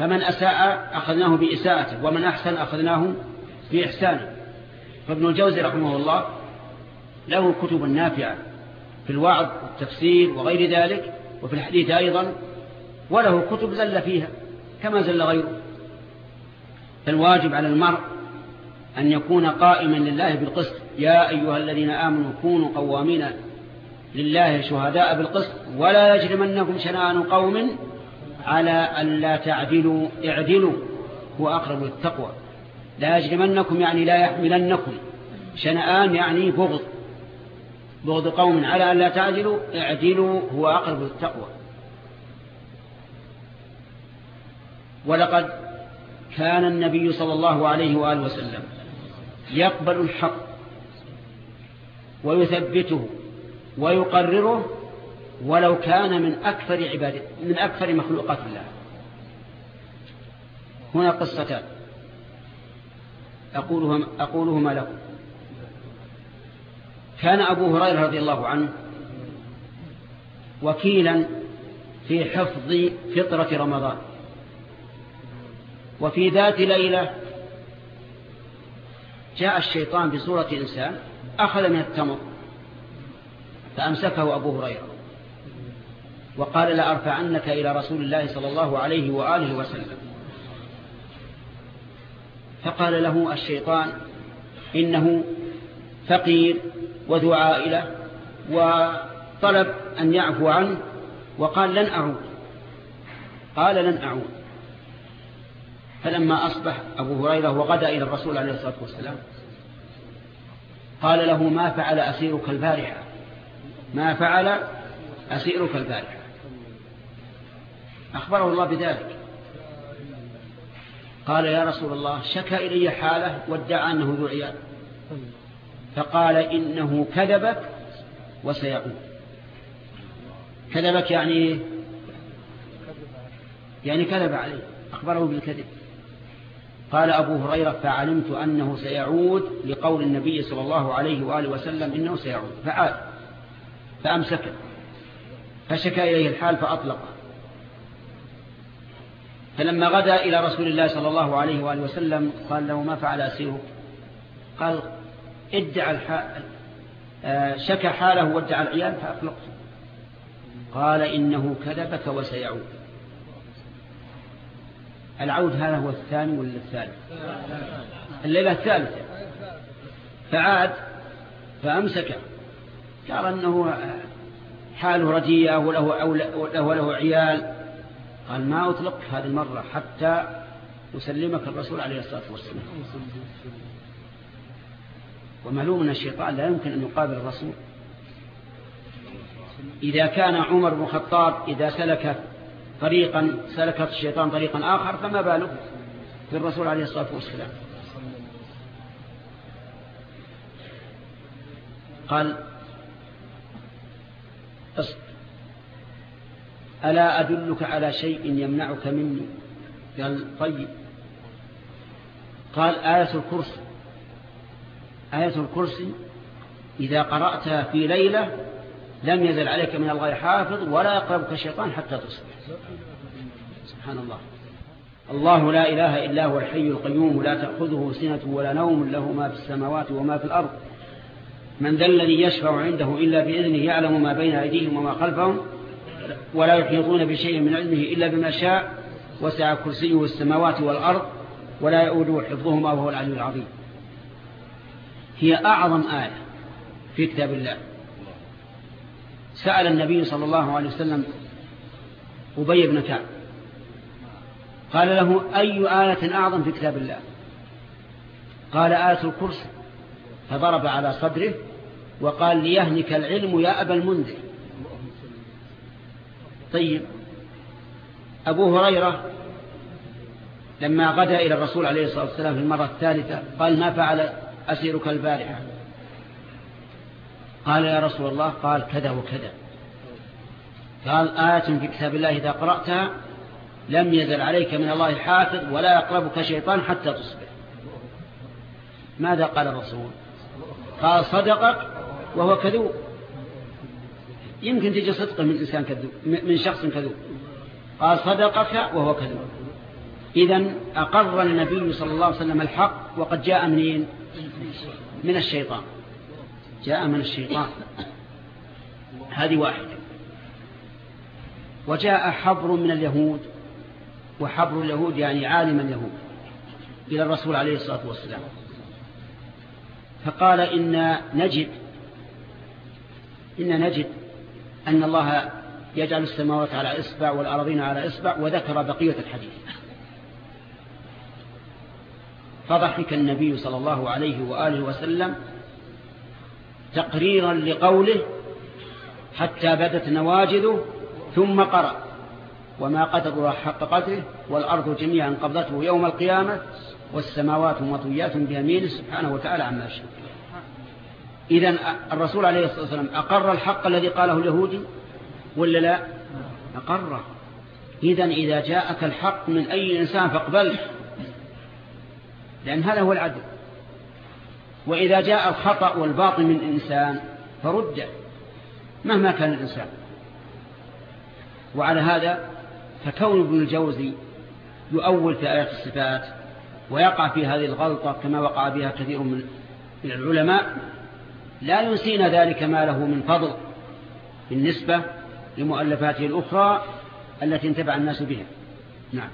فمن أساء أخذناه بإساءته ومن أحسن أخذناه بإحسانه. فابن الجوزي رحمه الله له كتب نافعة في الوعظ والتفسير وغير ذلك وفي الحديث أيضا وله كتب زل فيها كما زل غيره. فالواجب على المرء أن يكون قائما لله بالقسط. يا أيها الذين آمنوا كونوا قوامين لله شهداء بالقسط ولا يجرمنكم شنآن قوم على أن لا تعدلوا اعدلوا هو أقرب للتقوى. لا يجرمنكم يعني لا يحملنكم. شنآن يعني بغض. بغض قوم على أن لا تعدلوا اعدلوا هو أقرب للتقوى. ولقد كان النبي صلى الله عليه وآله وسلم يقبل الحق ويثبته ويقرره ولو كان من أكثر عباده من أكثر مخلوقات الله. هنا قصتان. أقولهما, أقولهما لكم. كان أبو هريرة رضي الله عنه وكيلا في حفظ فطرة رمضان. وفي ذات ليلة جاء الشيطان بصورة إنسان أخذ من التمر فأمسكه أبو هريرة. وقال لأرفعنك إلى رسول الله صلى الله عليه وآله وسلم. فقال له الشيطان إنه فقير وذو عائلة وطلب أن يعفو عنه وقال لن أعود. قال لن أعود. فلما أصبح أبو هريرة وغدا إلى الرسول عليه الصلاة والسلام قال له ما فعل أسيرك البارحة؟ ما فعل أسيرك البارحة؟ أخبره الله بذلك. قال يا رسول الله شكى إلي حالة وادعى أنه ذو عيال. فقال إنه كذبك وسيعود كذبك يعني يعني كذب عليه أخبره بالكذب. قال أبو هريرة فعلمت أنه سيعود لقول النبي صلى الله عليه وآله وسلم إنه سيعود. فعاد فأمسك. فشكى إليه الحال فأطلقه فلما غدا إلى رسول الله صلى الله عليه وآله وسلم قال له ما فعل أسيره قال ادعى آه، شكى حاله وادعى العيال فأطلقته قال إنه كذبك وسيعود. العود هذا هو الثاني ولا الثالث؟ الليلة الثالثة. فعاد فأمسك. قال أنه حاله رديئة وله, وله عيال. قال ما أطلق هذه المرة حتى يسلمك الرسول عليه الصلاة والسلام. ومعلوم أن الشيطان لا يمكن أن يقابل الرسول. إذا كان عمر بن الخطاب إذا سلك طريقا سلك الشيطان طريقا آخر فما باله بالرسول عليه الصلاة والسلام. قال ألا أدلك على شيء يمنعك مني؟ قال طيب. قال آية الكرسي. آية الكرسي إذا قرأتها في ليلة لم يزل عليك من الله حافظ ولا يقربك الشيطان حتى تصبح. سبحان الله. الله لا إله إلا هو الحي القيوم لا تأخذه سنة ولا نوم له ما في السماوات وما في الأرض. من ذا الذي يشفع عنده إلا بإذنه يعلم ما بين أيديهم وما خلفهم. ولا يحيطون بشيء من علمه إلا بما شاء وسع كرسيه السماوات والأرض ولا يؤوده حفظهما وهو العلي العظيم. هي أعظم آية في كتاب الله. سأل النبي صلى الله عليه وسلم أبي بن كعب قال له أي آية أعظم في كتاب الله؟ قال آية الكرسي فضرب على صدره وقال ليهنك العلم يا أبا المنذر. طيب. أبو هريرة لما غدا إلى الرسول عليه الصلاة والسلام في المرة الثالثة قال ما فعل أسيرك البارحة؟ قال يا رسول الله قال كذا وكذا. قال آية في كتاب الله إذا قرأتها لم يزل عليك من الله حافظ ولا يقربك شيطان حتى تصبح. ماذا قال الرسول؟ قال صدقك وهو كذوب. يمكن تجي صدقه من إنسان كذوب من شخص كذوب قال صدقك وهو كذوب إذا أقر النبي صلى الله عليه وسلم الحق وقد جاء منين من الشيطان. جاء من الشيطان. هذه واحدة. وجاء حبر من اليهود وحبر اليهود يعني عالم اليهود إلى الرسول عليه الصلاة والسلام. فقال إن نجد إن نجد أن الله يجعل السماوات على إصبع والأرضين على إصبع وذكر بقية الحديث. فضحك النبي صلى الله عليه وآله وسلم تقريرا لقوله حتى بدت نواجذه ثم قرأ. وما قدر الله حق قدره والأرض جميعا قبضته يوم القيامة والسماوات مطويات بيمينه سبحانه وتعالى عما يشاء. إذا الرسول عليه الصلاة والسلام أقر الحق الذي قاله اليهودي ولا لا؟ أقره إذا إذا جاءك الحق من أي إنسان فاقبله لأن هذا هو العدل. وإذا جاء الخطأ والباطل من إنسان فرد مهما كان الإنسان. وعلى هذا فكون ابن الجوزي يؤول في آيات الصفات ويقع في هذه الغلطة كما وقع بها كثير من العلماء لا ينسينا ذلك ما له من فضل بالنسبة لمؤلفاته الأخرى التي انتفع الناس بها. نعم.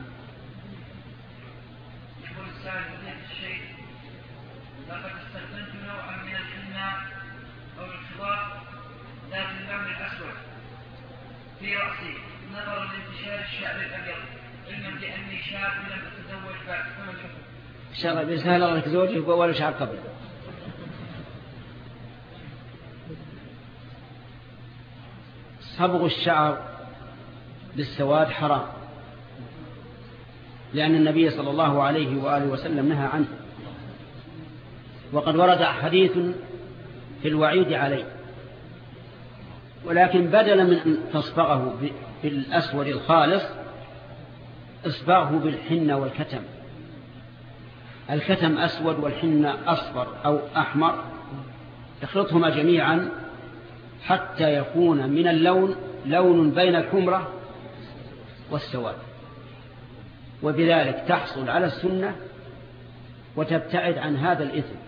في رأسي نظرا لانتشار الشعر الأبيض علما بأني شاب لم أتزوج بعد فما الحكم؟ إن شاء الله بإذن الله لك زوجك ولا شعر قبل. صبغ الشعر بالسواد حرام. لأن النبي صلى الله عليه وآله وسلم نهى عنه. وقد ورد حديث في الوعيد عليه. ولكن بدلا من أن تصبغه بالأسود الخالص اصبغه بالحنة والكتم. الكتم أسود والحنة أصفر أو أحمر اخلطهما جميعا حتى يكون من اللون لون بين الحمرة والسواد. وبذلك تحصل على السنة وتبتعد عن هذا الإثم.